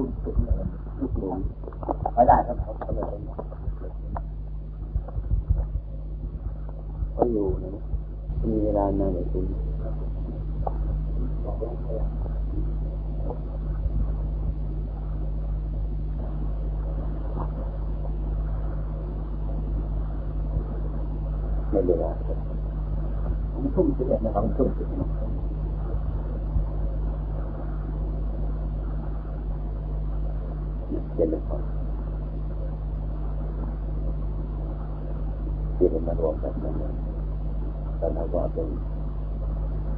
คุณสุดเลยลูกหลวงไม่ได้ครับเขาเขาเลยเขาอยู่นะมีเวลานานเลยคุณไม่เวลาผมทุ่มเอ็ดนะครับทุ่มเสิบ เอ็ดเป็นพอที่เป็นมารวมกันนั้นแต่เราก็เป็น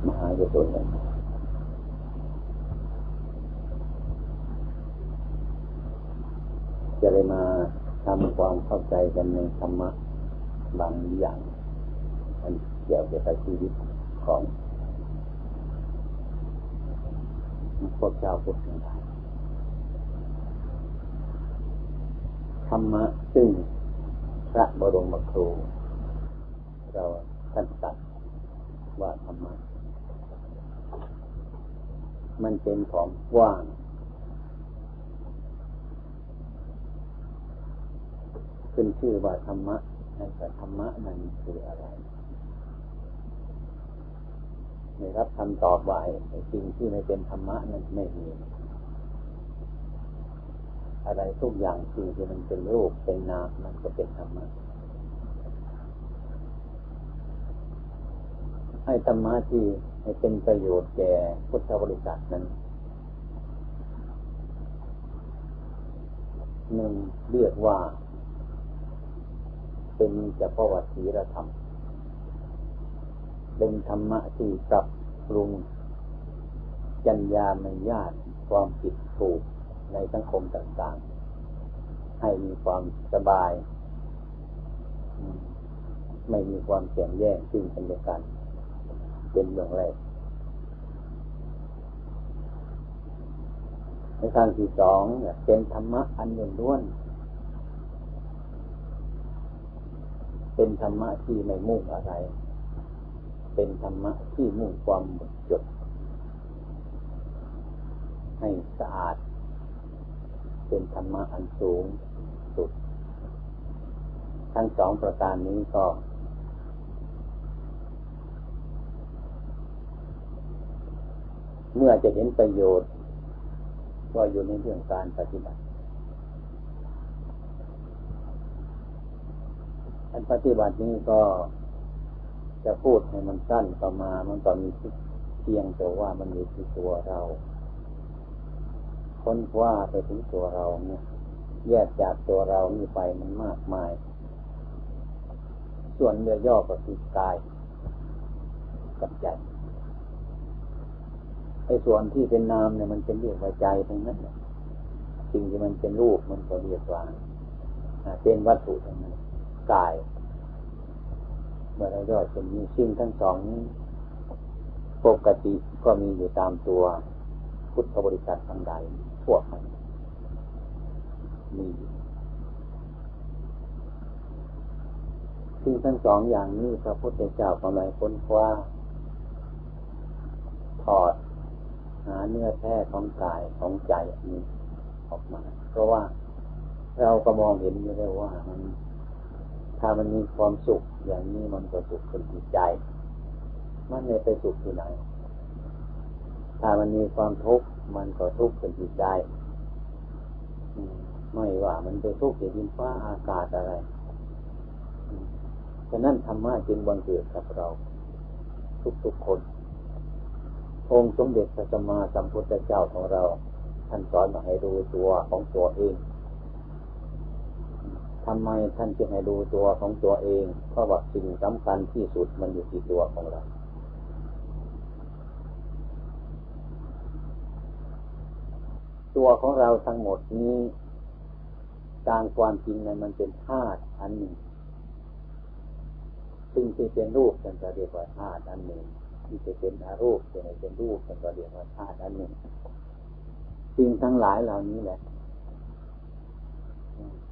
มหาโยตุนกันจะได้มาทำความเข้าใจกันในธรรมะบางอย่างอันเกี่ยวกับชีวิตของพวกชาวพุทธทั้งหลาย รรมะซึ่งพระบรมครู เราท่านตัดว่าธรรมะมันเป็นของว่าง ขึ้นชื่อว่าธรรมะนั่นแต่ธรรมะนั้นคืออะไรไม่รับคำตอบไว่าสิ่งที่ไม่เป็นธรรมะนั้นไม่มี อะไรทุกอย่างสิ่งที่มันเป็นรูปเป็นนามมันก็เป็นธรรมะให้ธรรมะที่ให้เป็นประโยชน์แก่พุทธบริษัทนั้นหนึ่งเรียกว่า เป็นจะพวัตีรธรรม เป็นธรรมะที่ปรับปรุงจัญญาไม่ญาติความผิดถูก ในสังคมต่างๆ ให้มีความสบาย ไม่มีความเสี่ยงแย่งซึ่งกันและกัน เป็นเรื่องแรกในทางที่สองเป็นธรรมะอันยล้วนเป็นธรรมะที่ไม่มุ่งอะไร เป็นธรรมะที่มุ่งความหมดจดให้สะอาด เป็นธรรมะอันสูงสุด ทั้งสองประการนี้ก็ เมื่อจะเห็นประโยชน์ ก็อยู่ในเรื่องการปฏิบัติ อันปฏิบัตินี้ก็จะพูดให้มันสั้นต่อมา มันก็มีเพียงแต่ว่ามันอยู่ที่ตัวเรา ค้นคว้าไปถึงตัวเราเนี่ย แยกจากตัวเรานี่ไปมันมากมาย ส่วนเรือย่อก็คือกายกับใจไอ้ส่วนที่เป็นนามเนี่ยมันเป็นเรียกว่าใจทั้งนั้นสิ่งที่มันเป็นรูปมันก็เรียกว่าเป็นวัตถุทั้งนั้นกาย เมื่อเราย่อจะมีสิ่งทั้งสองนี้ปกติก็มีอยู่ตามตัวพุทธบริษัททั้งใด ทั่วไปมีซึ่งทั้งสองอย่างนี้พระพุทธเจ้ากำลังค้นคว้าถอดหาเนื้อแท้ของกายของใจนี้ออกมา เพราะว่าเราก็มองเห็นอยู่แล้วว่ามัน ถ้ามันมีความสุขอย่างนี้มันก็สุขคนที่ใจ มันไม่ไปสุขที่ไหน ถ้ามันมีความทุกข์มันก็ทุกข์เป็นจิตใจไม่ว่ามันไปทุกข์ในดินฟ้าอากาศอะไรฉะนั้นธรรมะจึงบังเกิดกับเรา ทุกๆคน องค์สมเด็จพระสัมมาสัมพุทธเจ้าของเรา ท่านสอนมาให้ดูตัวของตัวเองทำไมท่านจึงให้ดูตัวของตัวเอง เพราะว่าสิ่งสำคัญที่สุดมันอยู่ที่ตัวของเรา ตัวของเราทั้งหมดนี้ตามความจริงในมันเป็นธาตุอันหนึ่ง ซึ่งที่เป็นรูปเป็นก็เรียกว่าธาตุอันหนึ่ง ที่จะเป็นอารูปเป็นเป็นรูปเป็นก็เรียกว่าธาตุอันหนึ่งสิ่งทั้งหลายเหล่านี้แหละ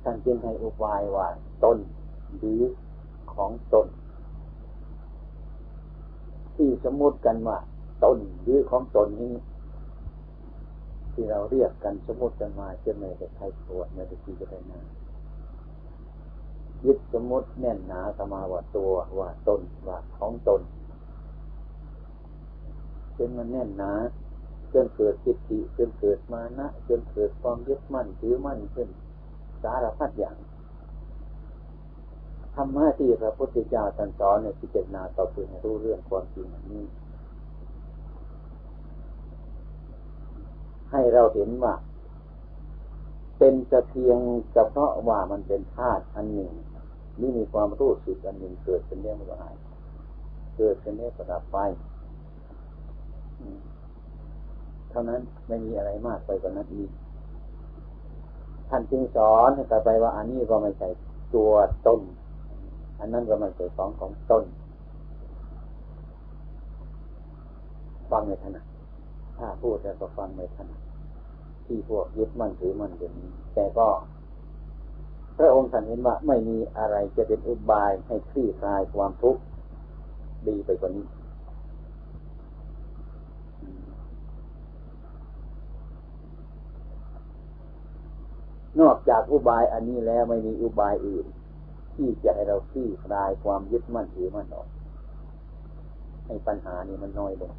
ท่านจึงให้อุบายว่าตนหรือของตน ที่สมมติกันว่าตนหรือของตนนี้ ที่เราเรียกกันสมมติกันมาจะไม่ได้ใครตรวจไม่ได้พิจารณายึดสมมติแน่นหนาสมาว่าตัวว่าตนว่าของตนจนมันแน่นหนาจนเกิดจิตติจนเกิดมานะจนเกิดความยึดมั่นถือมั่นขึ้นสารพัดอย่างธรรมะที่พระพุทธเจ้าสอนสอนในพิจารณาต่อไปให้รู้เรื่องความจริงนี้ ให้เราเห็นว่า เป็นจะเพียงเฉพาะว่ามันเป็นธาตุอันหนึ่งนี่มีความรู้สึกอันหนึ่งเกิดเป็นเรื่องมันก็หายเกิดเป็นเรื่องประดับไปเท่านั้นไม่มีอะไรมากไปกว่านั้นอีกท่านจึงสอนให้ต่อไปว่า อันนี้ก็ไม่ใช่ตัวต้น อันนั้นก็ไม่ใช่ของของต้นฟังไม่ถนัด ถ้าพูดแล้วก็ฟังไม่ถนัดที่พวกยึดมั่นถือมั่นอย่างนี้ แต่ก็ พระองค์ท่านเห็นว่าไม่มีอะไรจะเป็นอุบายให้คลี่คลายความทุกข์ดีไปกว่านี้นอกจากอุบายอันนี้แล้วไม่มีอุบายอื่น ที่จะให้เราคลี่คลายความยึดมั่นถือมั่นออก ให้ปัญหานี้มันน้อยลง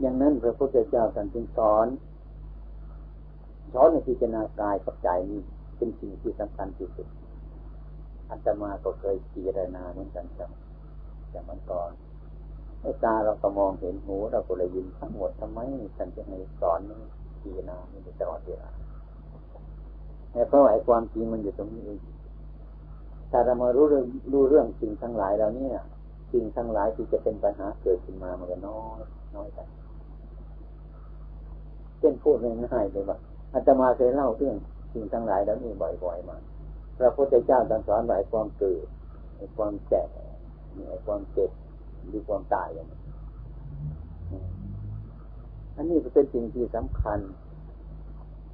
อย่างนั้นพระพุทธเจ้าท่านจึงสอนสอนในพิจารณากายกับใจนี้เป็นสิ่งที่สำคัญที่สุดอาตมาก็เคยพิจารณาเหมือนกันครับแต่มันก่อนตาเราก็มองเห็นหูเราก็เลยยินทั้งหมดทำไมท่านจะให้สอนพิจารณาไม่ตลอดเวลาเพราะไอ้ความจริงมันอยู่ตรงนี้เองถ้าเรามารู้เรื่องรู้เรื่องสิ่งทั้งหลายแล้วเนี่ยสิ่งทั้งหลายที่จะเป็นปัญหาเกิดขึ้นมามันก็น้อยน้อยไป ช่นพูดง่ายๆเลยว่าอาตมาเคยเล่าเรื่องสิ่งทั้งหลายแล้วนี่บ่อยๆมาพระพุทธเจ้าตรัสสอนไว้ความเกิดความแก่ความเจ็บหรือความตายอย่างนี้อันนี้เป็นสิ่งที่สำคัญ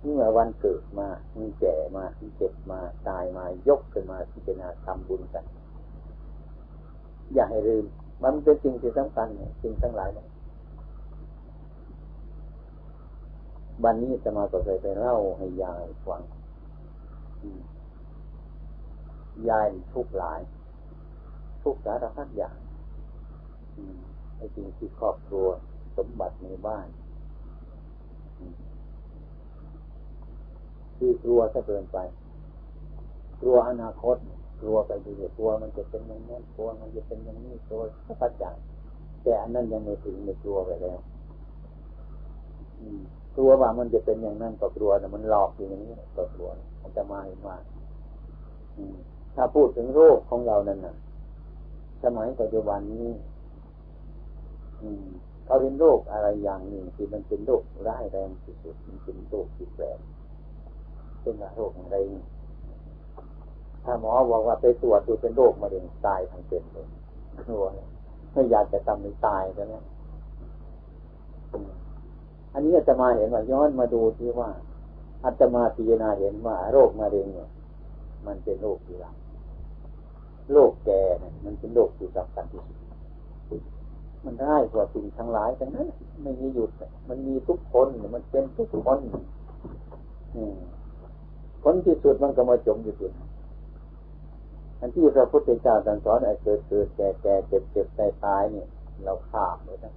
เมื่อวันเกิดมามีแก่มามีเจ็บมาตายมายกขึ้นมาพิจารณาทำบุญกัน อย่าให้ลืม มันเป็นสิ่งที่สำคัญสิ่งทั้งหลายเนี่ย วันนี้จะมาก็เคยไปเล่าให้ยายฟังยายทุกหลาย ทุกสารพัดอย่างไอ้สิ่งที่ครอบครัวสมบัติในบ้านคือกลัวถ้าเกินไป กลัวอนาคต กลัวไปดูกลัวมันจะเป็นอย่างนั้นกลัวมันจะเป็นอย่างนี้กลัวถ้าปัจจัยแต่อันนั้นยังไม่ถึงไม่กลัวไปแล้ว อืม กลัวว่ามันจะเป็นอย่างนั้นก็กลัวแต่มันหลอกอยู่อย่างนี้ก็กลัวมันจะมาอีกมาถ้าพูดถึงโรคของเรานั่นน่ะ สมัยปัจจุบันนี้เขาเป็นโรคอะไรอย่างหนึ่งที่มันเป็นโรคร้ายแรงที่สุดมันเป็นโรคที่แปลกเป็นโรคอะไรถ้าหมอบอกว่าไปตรวจดูเป็นโรคมะเร็งตายทั้งเป็นเลยกลัวไม่อยากจะทำให้ตายแล้วเนี่ย อันนี้อาจะมาเห็นว่าย้อนมาดูที่ว่าอาจะมาพิจารณาเห็นว่า โรคมะเร็งเนี่ย มันเป็นโรคที่รักโรคแก่เนี่ยมันเป็นโรคที่สำคัญที่สุดมันได้กว่าสิ่งทั้งหลายทั้งนั้นไม่มีหยุด มันมีทุกคนมันเป็นทุกคนผลที่สุดมันก็มาจมอยู่ที่อันที่พระพุทธเจ้าสอนไอ้เกิดเกิดแก่แก่เจ็บเจ็บตายตายเนี่ยเราข้ามเลยนะ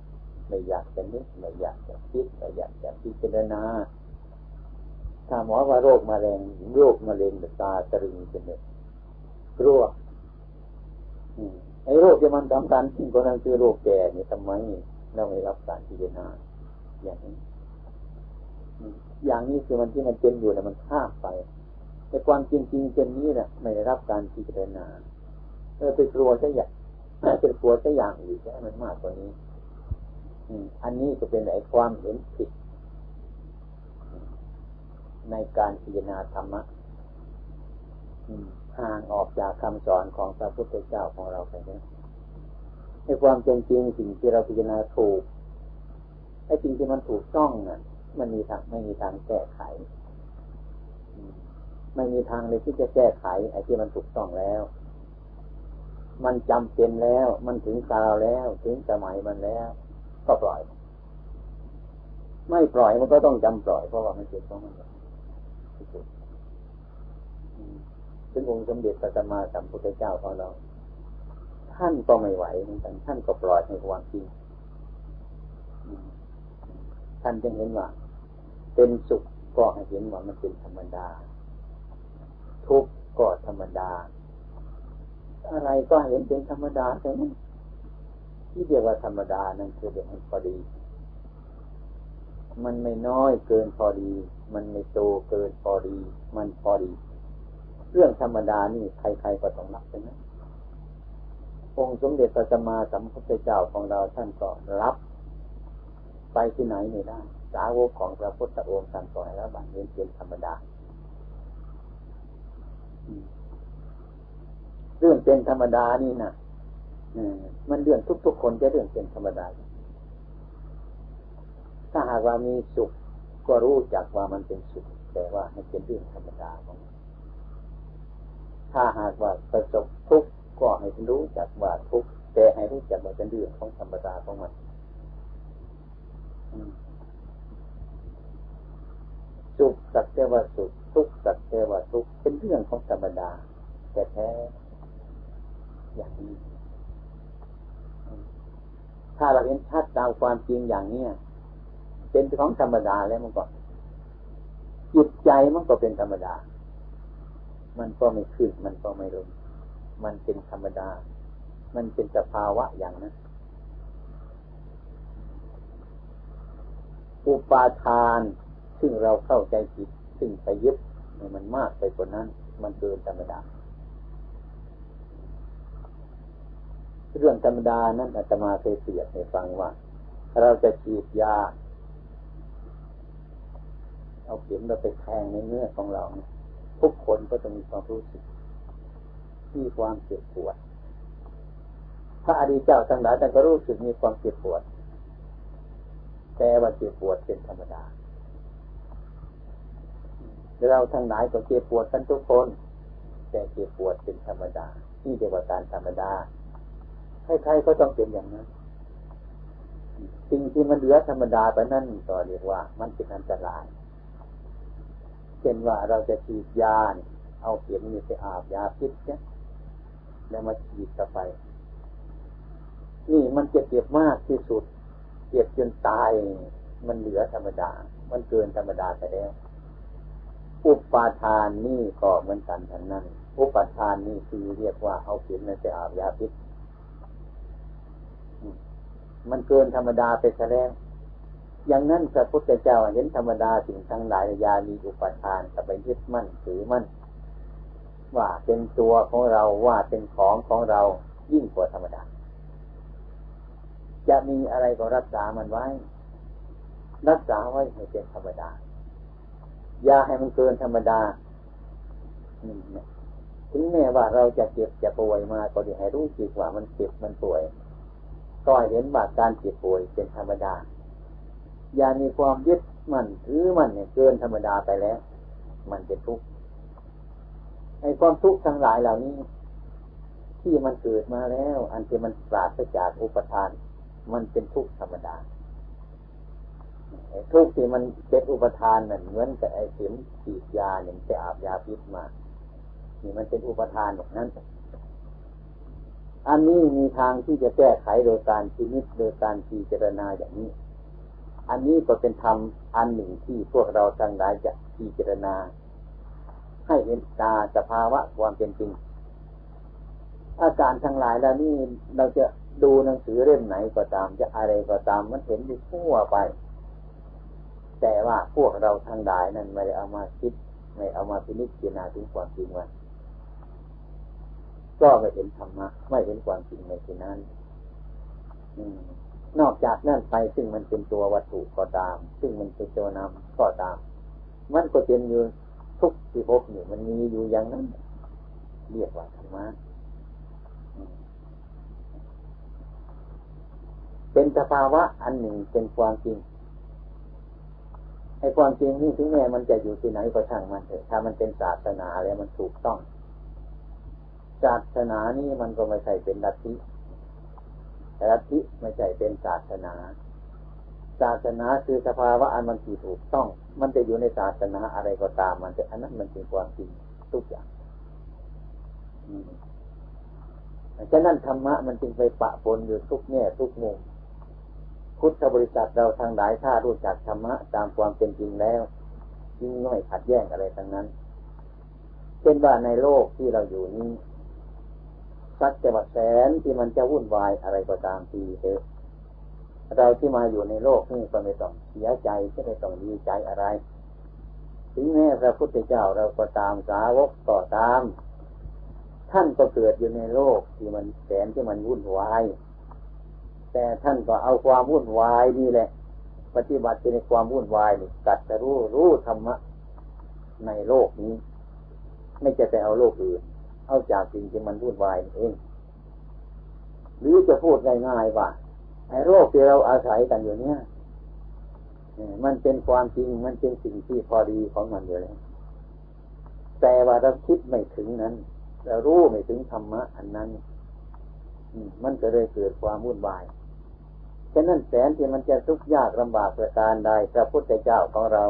ไม่อยากจะนึกไม่อยากจะคิดไม่อยากจะพิจารณาถ้าหมอว่าโรคมะเร็งโรคมะเร็งตาตรึงเป็นเลยกลัวไอ้โรคที่มันสำคัญที่คนนั้นคือโรคแก่เนี่ยทำไมเราไม่รับการพิจารณาอย่างนี้อย่างนี้คือมันที่มันเป็นอยู่เนี่ยมันข้ามไป แต่ความจริงจริงเป็นนี้เนี่ยไม่ได้รับการพิจารณาเออไปกลัวซะอย่างไปกลัวซะอย่างอื่นใช่มันมากกว่านี้ อันนี้ก็เป็นไอ้ความเห็นผิด ในการพิจารณาธรรมะห่างออกจากคำสอนของพระพุทธเจ้าของเราไปแล้วในความจริงจริงสิ่งที่เราพิจารณาถูกไอ้สิ่งที่มันถูกต้องน่ะ มันมีทางไม่มีทางแก้ไข ไม่มีทางเลยที่จะแก้ไข ไอ้ที่มันถูกต้องแล้ว มันจำเป็นแล้ว มันถึงคราวแล้ว ถึงสมัยมันแล้ว ก็ปล่อย ไม่ปล่อยมันก็ต้องจำปล่อยเพราะว่ามันเจ็บของมันถึงองค์สมเด็จพระสัมมาสัมพุทธเจ้าของเรา ท่านก็ไม่ไหวเหมือนกันท่านก็ปล่อยในความจริงท่านจึงเห็นว่า เป็นสุขก็ให้เห็นว่ามันเป็นธรรมดา ทุกข์ก็ธรรมดา อะไรก็เห็นเป็นธรรมดาแต่นั้น ที่เรียกว่าธรรมดานั่นคือเรื่องมันพอดี มันไม่น้อยเกินพอดี มันไม่โตเกินพอดี มันพอดี เรื่องธรรมดานี่ใครๆก็ต้องรับใช่ไหมองค์สมเด็จพระสัมมาสัมพุทธเจ้าของเราท่านก็รับ ไปที่ไหนไม่ได้สาวกของพระพุทธองค์ท่านก็ให้รับบัตรเรียนเป็นธรรมดาเรื่องเป็นธรรมดานี่นะ มันเรื่องทุกๆคนจะเรื่องเป็นธรรมดา ถ้าหากว่ามีสุข ก็รู้จักว่ามันเป็นสุข แต่ว่ามันเป็นเรื่องธรรมดาของถ้าหากว่าประสบทุกข์ก็ให้รู้จักว่าทุกข์แต่ให้รู้จักว่าเป็นเรื่องของธรรมดาของมันสุขสักแต่ว่าสุขทุกข์สักแต่ว่าทุกข์เป็นเรื่องของธรรมดา แต่แท้อย่างนี้ ถ้าเราเห็นชัดตามความจริงอย่างเนี้ยเป็นของธรรมดาแล้วมันก็จิตใจมันก็เป็นธรรมดา มันก็ไม่ขึ้น มันก็ไม่ลง มันเป็นธรรมดา มันเป็นสภาวะอย่างนั้น อุปาทาน ซึ่งเราเข้าใจผิด ซึ่งไปยึดมันมากไปกว่านั้น มันเกินธรรมดา เรื่องธรรมดานั้นอาตมาเคยเสียให้ฟังว่า เราจะฉีดยา เอาเข็มเราไปแทงในเนื้อของเราทุกคนก็จะมีความรู้สึก มีความเจ็บปวด พระอดีตเจ้าทั้งหลายแต่ก็รู้สึกมีความเจ็บปวด แต่ว่าเจ็บปวดเป็นธรรมดา เราทั้งหลายก็เจ็บปวดกันทุกคน แต่เจ็บปวดเป็นธรรมดา ที่เรียกว่าการธรรมดา ใครๆก็ต้องเป็นอย่างนั้นสิ่งที่มันเหลือธรรมดาไปนั่นก็เรียกว่า มันเป็นอันตรายเช่นว่าเราจะฉีดยาเอาเข็มนี่ไปอาบยาพิษเนี่ยแล้วมาฉีดเข้าไป นี่มันจะเจ็บมากที่สุดเจ็บจนตาย มันเหลือธรรมดา มันเกินธรรมดาไปแล้ว อุปาทานนี่ก็เหมือนกันทั้งนั้น อุปาทานนี่คือเรียกว่าเอาเข็มในไปอาบยาพิษ มันเกินธรรมดาไปซะแล้วอย่างนั้นพระพุทธเจ้าเห็นธรรมดาสิ่งทั้งหลายยามีอุปทานแต่ไปยึดมั่นถือมั่น ว่าเป็นตัวของเราว่าเป็นของของเรายิ่งกว่าธรรมดา จะมีอะไรก็รักษามันไว้ รักษาไว้ให้เป็นธรรมดา อย่าให้มันเกินธรรมดาถึงแม้ว่าเราจะเจ็บจะป่วยมาก็ดีให้รู้จิตว่ามันเจ็บมันป่วย ก็เห็นว่าการเจ็บป่วยเป็นธรรมดา อย่ามีความยึดมันถือมันเนี่ยเกินธรรมดาไปแล้ว มันจะทุกข์ไอ้ความทุกข์ทั้งหลายเหล่านี้ ที่มันเกิดมาแล้ว อันที่มันปราศจากอุปทาน มันเป็นทุกข์ธรรมดาทุกที่มันเป็นอุปทานนั่นเหมือนกับไอ้เข็มฉีดยาเนี่ยจะอาบยาพิษมานี่มันเป็นอุปทานแบบนั้น อันนี้มีทางที่จะแก้ไขโดยการพินิจโดยการพิจารณาอย่างนี้ อันนี้ก็เป็นธรรมอันหนึ่งที่พวกเราทั้งหลายจะพิจารณา ให้เห็นตาสภาวะความเป็นจริง อาการทั้งหลายแล้วนี่เราจะดูหนังสือเล่มไหนก็ตามจะอะไรก็ตามมันเห็นอยู่ทั่วไป แต่ว่าพวกเราทั้งหลายนั้นไม่ได้เอามาคิดไม่เอามาพินิจพิจารณาถึงความจริงว่า ก็ไม่เห็นธรรมะไม่เห็นความจริงในที่นั้นนอกจากนั่นไปซึ่งมันเป็นตัววัตถุก็ตาม ซึ่งมันเป็นตัวนามก็ตาม มันก็เป็นอยู่ทุกที่พบอยู่มันมีอยู่อย่างนั้น เรียกว่าธรรมะเป็นสภาวะอันหนึ่งเป็นความจริงไอ้ความจริงนี่ถึงแม้มันจะอยู่ที่ไหนก็ช่างมันเถอะถ้ามันเป็นศาสนาแล้วมันถูกต้อง ศาสนานี่มันก็ไม่ใช่เป็นลัทธิลัทธิไม่ใช่เป็นศาสนา ศาสนาคือสภาวะอันมันที่ถูกต้อง มันจะอยู่ในศาสนาอะไรก็ตามมันจะอันนั้นมันเป็นความจริงทุกอย่างฉะนั้นธรรมะมันจึงไปปะปนอยู่ทุกแง่ทุกมุมพุทธบริษัทเราทางหลายถ้ารู้จักธรรมะตามความเป็นจริงแล้วยิ่งน้อยขัดแย้งอะไรทั้งนั้นเช่นว่าในโลกที่เราอยู่นี้ สักแต่ว่าแสนที่มันจะวุ่นวายอะไรก็ตามทีเถอะเราที่มาอยู่ในโลกนี่ก็ไม่ต้องเสียใจไม่ต้องดีใจอะไรถึงแม้พระพุทธเจ้าเราก็ตามสาวกก็ตาม ท่านก็เกิดอยู่ในโลกที่มันแสนที่มันวุ่นวายแต่ท่านก็เอาความวุ่นวายนี่แหละ ปฏิบัติในความวุ่นวายนี่กัดจะรู้รู้ธรรมะในโลกนี้ ไม่จะไปเอาโลกอื่น เอาจากสิ่งที่มันวุ่นวายเองหรือจะพูดง่ายๆว่าไอ้โรคที่เราอาศัยกันอยู่เนี่ยมันเป็นความจริงมันเป็นสิ่งที่พอดีของมันอยู่แล้วแต่ว่าเราคิดไม่ถึงนั้นเรารู้ไม่ถึงธรรมะอันนั้นมันก็เลยเกิดความวุ่นวายฉะนั้นแสนที่มันจะทุกข์ยากลำบากประการใดพระพุทธเจ้าของเรา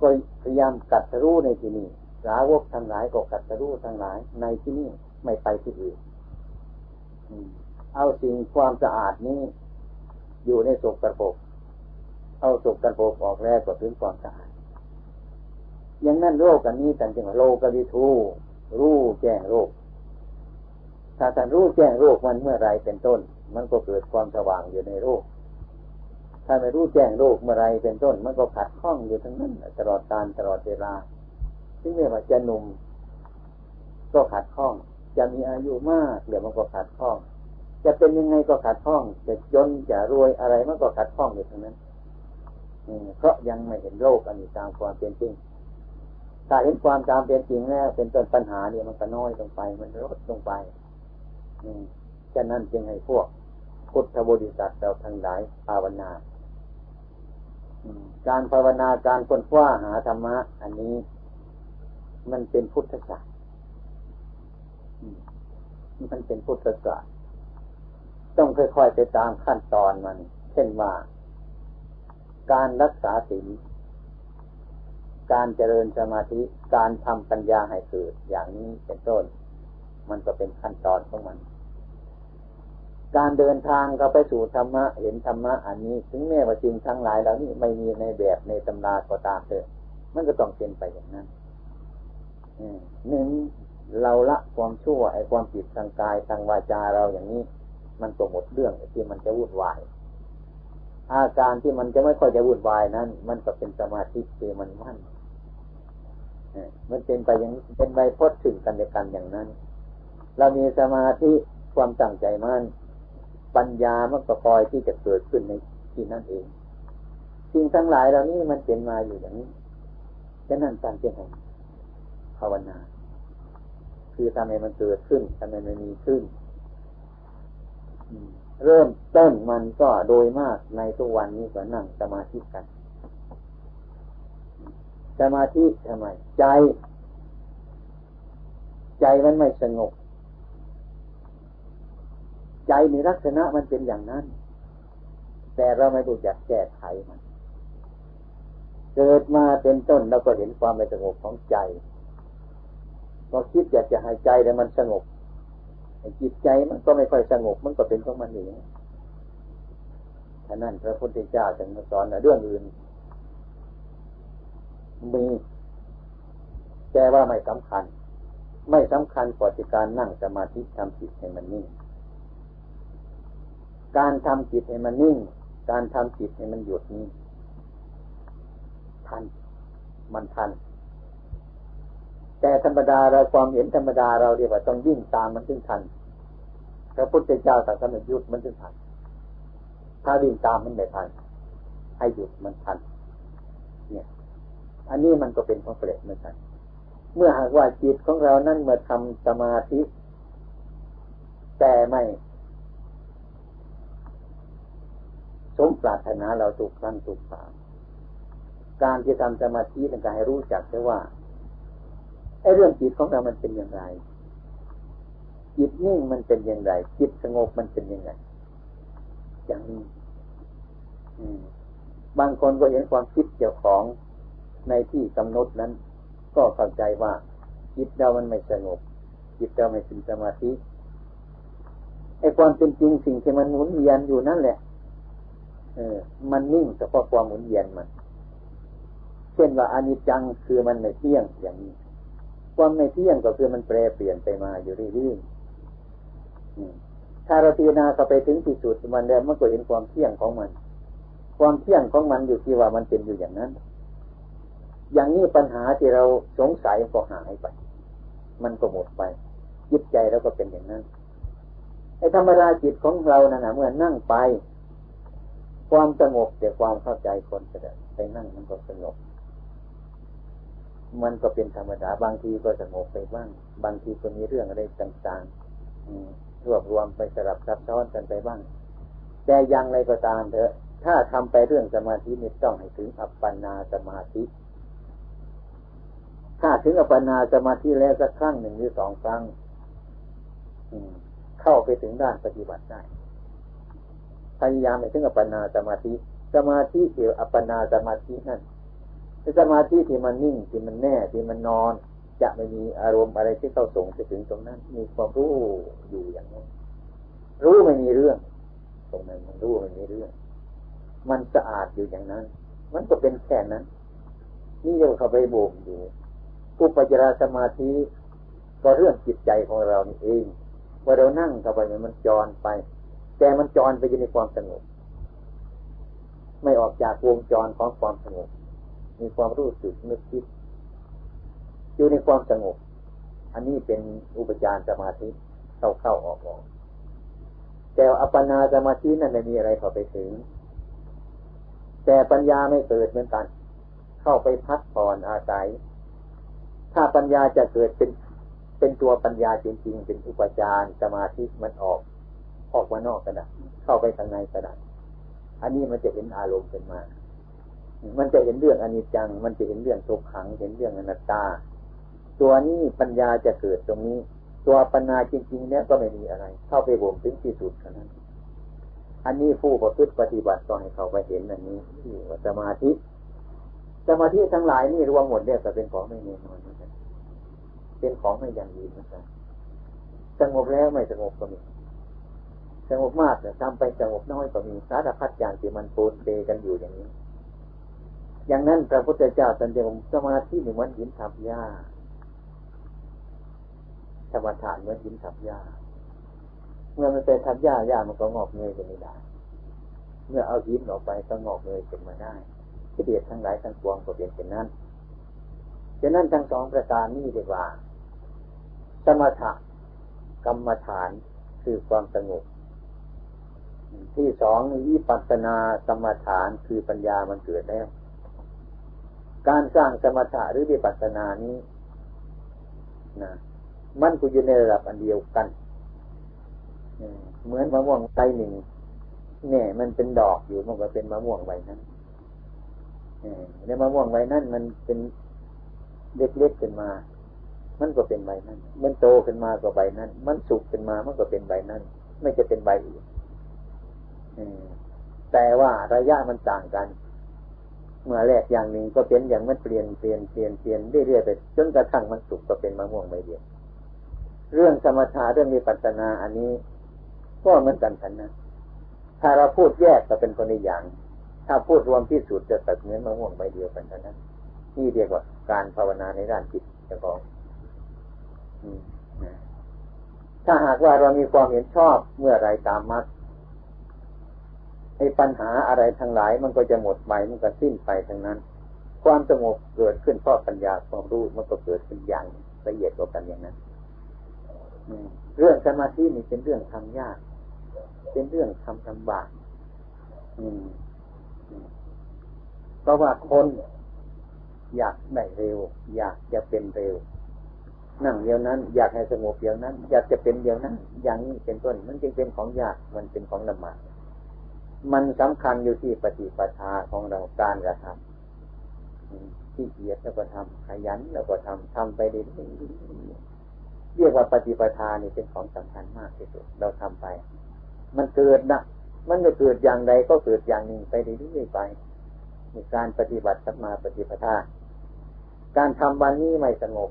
ก็พยายามกัดรู้ในที่นี้ สาวกทั้งหลายก็กัดรู้ทั้งหลาย ในที่นี้ไม่ไปที่อื่นเอาสิ่งความสะอาดนี้อยู่ในสกกระโปกเอาสกกระโปกออกแล้วก็ถึงความสะอาดอย่างนั้นโรคกันนี้แต่จริงโลกวิทูรู้แจ้งโรค ถ้าท่านรู้แจ้งโรคมันเมื่อไรเป็นต้น มันก็เกิดความสว่างอยู่ในโลกถ้าไม่รู้แจ้งโลกเมื่อไรเป็นต้น มันก็ขัดข้องอยู่ทั้งนั้น ตลอดการตลอดเวลา ซึ่งเมื่อว่าจะหนุ่มก็ขัดข้อง จะมีอายุมากเดี๋ยวมันก็ขัดข้อง จะเป็นยังไงก็ขัดข้อง จะจนจะรวยอะไรมันก็ขัดข้องอยู่ทั้งนั้นเพราะยังไม่เห็นโลกอันนี้ตามความเป็นจริง ถ้าเห็นความตามเป็นจริงแล้ว เป็นต้นปัญหาเนี่ยมันก็น้อยลงไป มันลดลงไปอืฉะนั้นจึงให้พวกพุทธบริษัทเราทั้งหลายภาวนา การภาวนาการค้นคว้าหาธรรมะ อันนี้ มันเป็นพุทธศาสตร์มันเป็นพุทธศาสตร์ต้องค่อยๆไปตามขั้นตอนมัน เช่นว่า การรักษาศีลการเจริญสมาธิ การทำปัญญาให้เกิด อย่างนี้เป็นต้น มันก็เป็นขั้นตอนของมัน การเดินทางเข้าไปสู่ธรรมะ เห็นธรรมะ อันนี้ ถึงแม้ว่าจริงทั้งหลายเหล่านี้ไม่มีในแบบในตำราก็ตามเถอะ มันก็ต้องเป็นไปอย่างนั้น หนึ่งเราละความชั่วไอ้ความผิดทางกายทางวาจาเราอย่างนี้ มันก็หมดเรื่องที่มันจะวุ่นวาย อาการที่มันจะไม่ค่อยจะวุ่นวายนั้น มันก็เป็นสมาธิที่มันมั่นมันเป็นไปอย่างเป็นไปพดถึงกันในกันอย่างนั้น เรามีสมาธิความตั้งใจมั่นปัญญามันก็คอยที่จะเกิดขึ้นในที่นั่นเองสิ่งทั้งหลายเหล่านี้มันเป็นมาอยู่อย่างนี้ฉะนั้นการเจริญ ภาวนา คือทำให้มันเกิดขึ้นทำให้มันมีขึ้น เริ่มต้นมันก็โดยมากในทุกวันนี้ก็นั่งสมาธิกัน สมาธิทำไม ใจ ใจมันไม่สงบ ใจในลักษณะมันเป็นอย่างนั้น แต่เราไม่รู้จักแก้ไขมันเกิดมาเป็นต้นเราก็เห็นความไม่สงบของใจ ก็คิดอยากจะให้ใจแต่มันสงบจิตใจมันก็ไม่ค่อยสงบมันก็เป็นของมันเองฉะนั้นพระพุทธเจ้าจึงสอนเรื่องอื่นมีแต่ว่าไม่สำคัญ ไม่สำคัญกว่าการนั่งสมาธิทำจิตให้มันนิ่ง การทำจิตให้มันนิ่ง การทำจิตให้มันหยุดนี้ทัน มันทัน แต่ธรรมดาเราความเห็นธรรมดาเราเรียกว่าต้องยิ่งตามมันถึงทันพระพุทธเจ้าตรัสให้หยุดมันถึงทัน ถ้าวิ่งตามมันไม่ทัน ให้หยุดมันทัน เนี่ย อันนี้มันก็เป็นของเปรตเหมือนกัน เมื่อหากว่าจิตของเรานั้นเมื่อทำสมาธิ แต่ไม่สมปรารถนาเราทุกครั้งทุกคราวการที่ทำสมาธิต้องการให้รู้จักได้ว่า ไอ้เรื่องจิตของเรามันเป็นอย่างไร จิตนิ่งมันเป็นอยังไงจิตสงบมันเป็นยังไงอย่างนี้บางคนก็เห็นความคิดเกี่ยวของในที่กำหนดนั้น ก็เข้าใจว่า จิตเรามันไม่สงบ จิตเราไม่เป็นสมาธิไอ้ความเป็นจริงสิ่งที่มันหมุนเวียนอยู่นั่นแหละ เออ มันนิ่งเฉพาะความหมุนเวียนมัน เช่นว่าอนิจจังคือมันไม่เที่ยงอย่างนี้ ความไม่เที่ยงก็คือมันแปรเปลี่ยนไปมาอยู่เรื่อยๆถ้าเราพิจารณาเข้าไปถึงที่สุดมันแล้วมันก็เห็นความเที่ยงของมัน ความเที่ยงของมันอยู่ที่ว่ามันเป็นอยู่อย่างนั้น อย่างนี้ปัญหาที่เราสงสัยก็หายไป มันก็หมดไปยึดใจแล้วก็เป็นอย่างนั้นไอ้ธรรมดาจิตของเรานั่ะเมื่อนั่งไป ความสงบแต่ความเข้าใจคนจะไปนั่งมันก็สงบ มันก็เป็นธรรมดา บางทีก็สงบไปบ้าง บางทีก็มีเรื่องอะไรต่างๆรวบรวมไปสลับซับซ้อนกันไปบ้าง แต่ยังไรก็ตามเถอะ ถ้าทำไปเรื่องสมาธินี่ต้องให้ถึงอัปปนาสมาธิ ถ้าถึงอัปปนาสมาธิแล้วสักครั้งหนึ่งหรือสองครั้งเข้าไปถึงด้านปฏิบัติได้พยายามไปถึงอัปปนาสมาธิ สมาธิเกี่ยวอัปปนาสมาธินั่น สมาธิที่มันนิ่งที่มันแน่ที่มันนอน จะไม่มีอารมณ์อะไรที่เข้าส่งไปถึงตรงนั้น มีความรู้อยู่อย่างนั้นรู้ไม่มีเรื่อง ตรงนั้นมันรู้ไม่มีเรื่อง มันสะอาดอยู่อย่างนั้น มันก็เป็นแค่นั้น นี่เราเข้าไปบ่มอยู่อุปจารสมาธิก็เรื่องจิตใจของเราเองว่าเรานั่งเข้าไปมันจรไป แต่มันจรไปอยู่ในความสงบไม่ออกจากวงจรของความสงบ มีความรู้สึกนึกคิดอยู่ในความสงบ อันนี้เป็นอุปจารสมาธิเข้าเข้าออกออกแต่อัปปนาสมาธินั่นไม่มีอะไรเข้าไปถึง แต่ปัญญาไม่เกิดเหมือนกัน เข้าไปพักผ่อนอาศัย ถ้าปัญญาจะเกิดเป็นเป็นตัวปัญญาจริง ๆ เป็นอุปจารสมาธิมันออกออกมานอกกระดาษเข้าไปข้างในกระดาษอันนี้มันจะเห็นอารมณ์ขึ้นมา มันจะเห็นเรื่องอนิจจัง มันจะเห็นเรื่องทุกขัง เห็นเรื่องอนัตตา ตัวนี้ปัญญาจะเกิดตรงนี้ ตัวปัญญาจริงๆเนี้ยก็ไม่มีอะไร เข้าไปบ่มถึงที่สุดเท่านั้น อันนี้ผู้ประพฤติปฏิบัติก็ให้เขาไปเห็นอันนี้ที่ว่าสมาธิ สมาธิทั้งหลายนี่รวมหมดเนี่ยจะเป็นของไม่แน่นอนเหมือนกันเป็นของไม่ยั่งยืนเหมือนกันสงบแล้วไม่สงบก็มีสงบมากแต่ทำไปสงบน้อยก็มีสารพัดอย่างที่มันปูนเปกันอยู่อย่างนี้ อย่างนั้นพระพุทธเจ้าตรัสว่าสมาธิเหมือนหินทับหญ้าธรรมฐานเหมือนหินทับหญ้า เมื่อมันเป็นทับหญ้าหญ้ามันก็งอกเงยขึ้นไม่ได้ เมื่อเอาหินออกไปก็งอกเงยขึ้นมาได้ที่เดียดทั้งหลายทั้งปวงก็เป็นเช่นนั้นฉะนั้นทั้งสองประการนี้เดียกว่า สมถะกรรมฐานคือความสงบที่สองวิปัสสนากรรมฐานคือปัญญามันเกิดแล้ว การสร้างสมถะหรือวิปัสสนานี้นะมันก็อยู่ในระดับอันเดียวกันเหมือนมะม่วงไตหนึ่งเนี่ย มันเป็นดอกอยู่มันก็เป็นมะม่วงใบนั้นในมะม่วงใบนั้นมันเป็นเล็กๆขึ้นมา มันก็เป็นใบนั้น มันโตขึ้นมาก็ใบนั้น มันสุกขึ้นมามันก็เป็นใบนั้น ไม่จะเป็นใบอื่นแต่ว่าระยะมันต่างกัน เมื่อแรกอย่างหนึ่งก็เป็นอย่างมันเปลี่ยนเปลี่ยนเปลี่ยนเปลี่ยนเรื่อยๆไปจนกระทั่งมันสุกก็เป็นมะม่วงใบเดียวเรื่องสมถะเรื่องมีปัจนาอันนี้ ก็เหมือนกันกันนะถ้าเราพูดแยกก็เป็นคนในอย่าง ถ้าพูดรวมที่สุดจะตัดเหมือนมะม่วงใบเดียวกันนั้นนี่เรียกว่าการภาวนาในด้านจิตเจ้าของถ้าหากว่าเรามีความเห็นชอบเมื่อไรตามมัด ไอ้ปัญหาอะไรทั้งหลายมันก็จะหมดไปมันก็สิ้นไปทั้งนั้น ความสงบเกิดขึ้นเพราะปัญญาความรู้มันก็เกิดขึ้นอย่างละเอียดกว่ากันอย่างนั้นเรื่องสมาธินี่เป็นเรื่องทำยาก เป็นเรื่องทำลำบากเพราะว่าคนอยากได้เร็ว อยากจะเป็นเร็ว นั่งเดียวนั้น อยากให้สงบเดียวนั้น อยากจะเป็นเดียวนั้น อย่างนี้เป็นต้น มันจึงเป็นของยากมันเป็นของลำบาก มันสำคัญอยู่ที่ปฏิปทาของเราการกระทำที่เกียรแล้วก็ทำขยันแล้วก็ทำทำไปเรื่อยเรียกว่าปฏิปทานี่เป็นของสำคัญมากที่สุดเราทำไป มันเกิดนะมันจะเกิดอย่างใดก็เกิดอย่างหนึ่งไปเรื่อยๆไปมีการปฏิบัติสัมมาปฏิปทา การทำวันนี้ไม่สงบ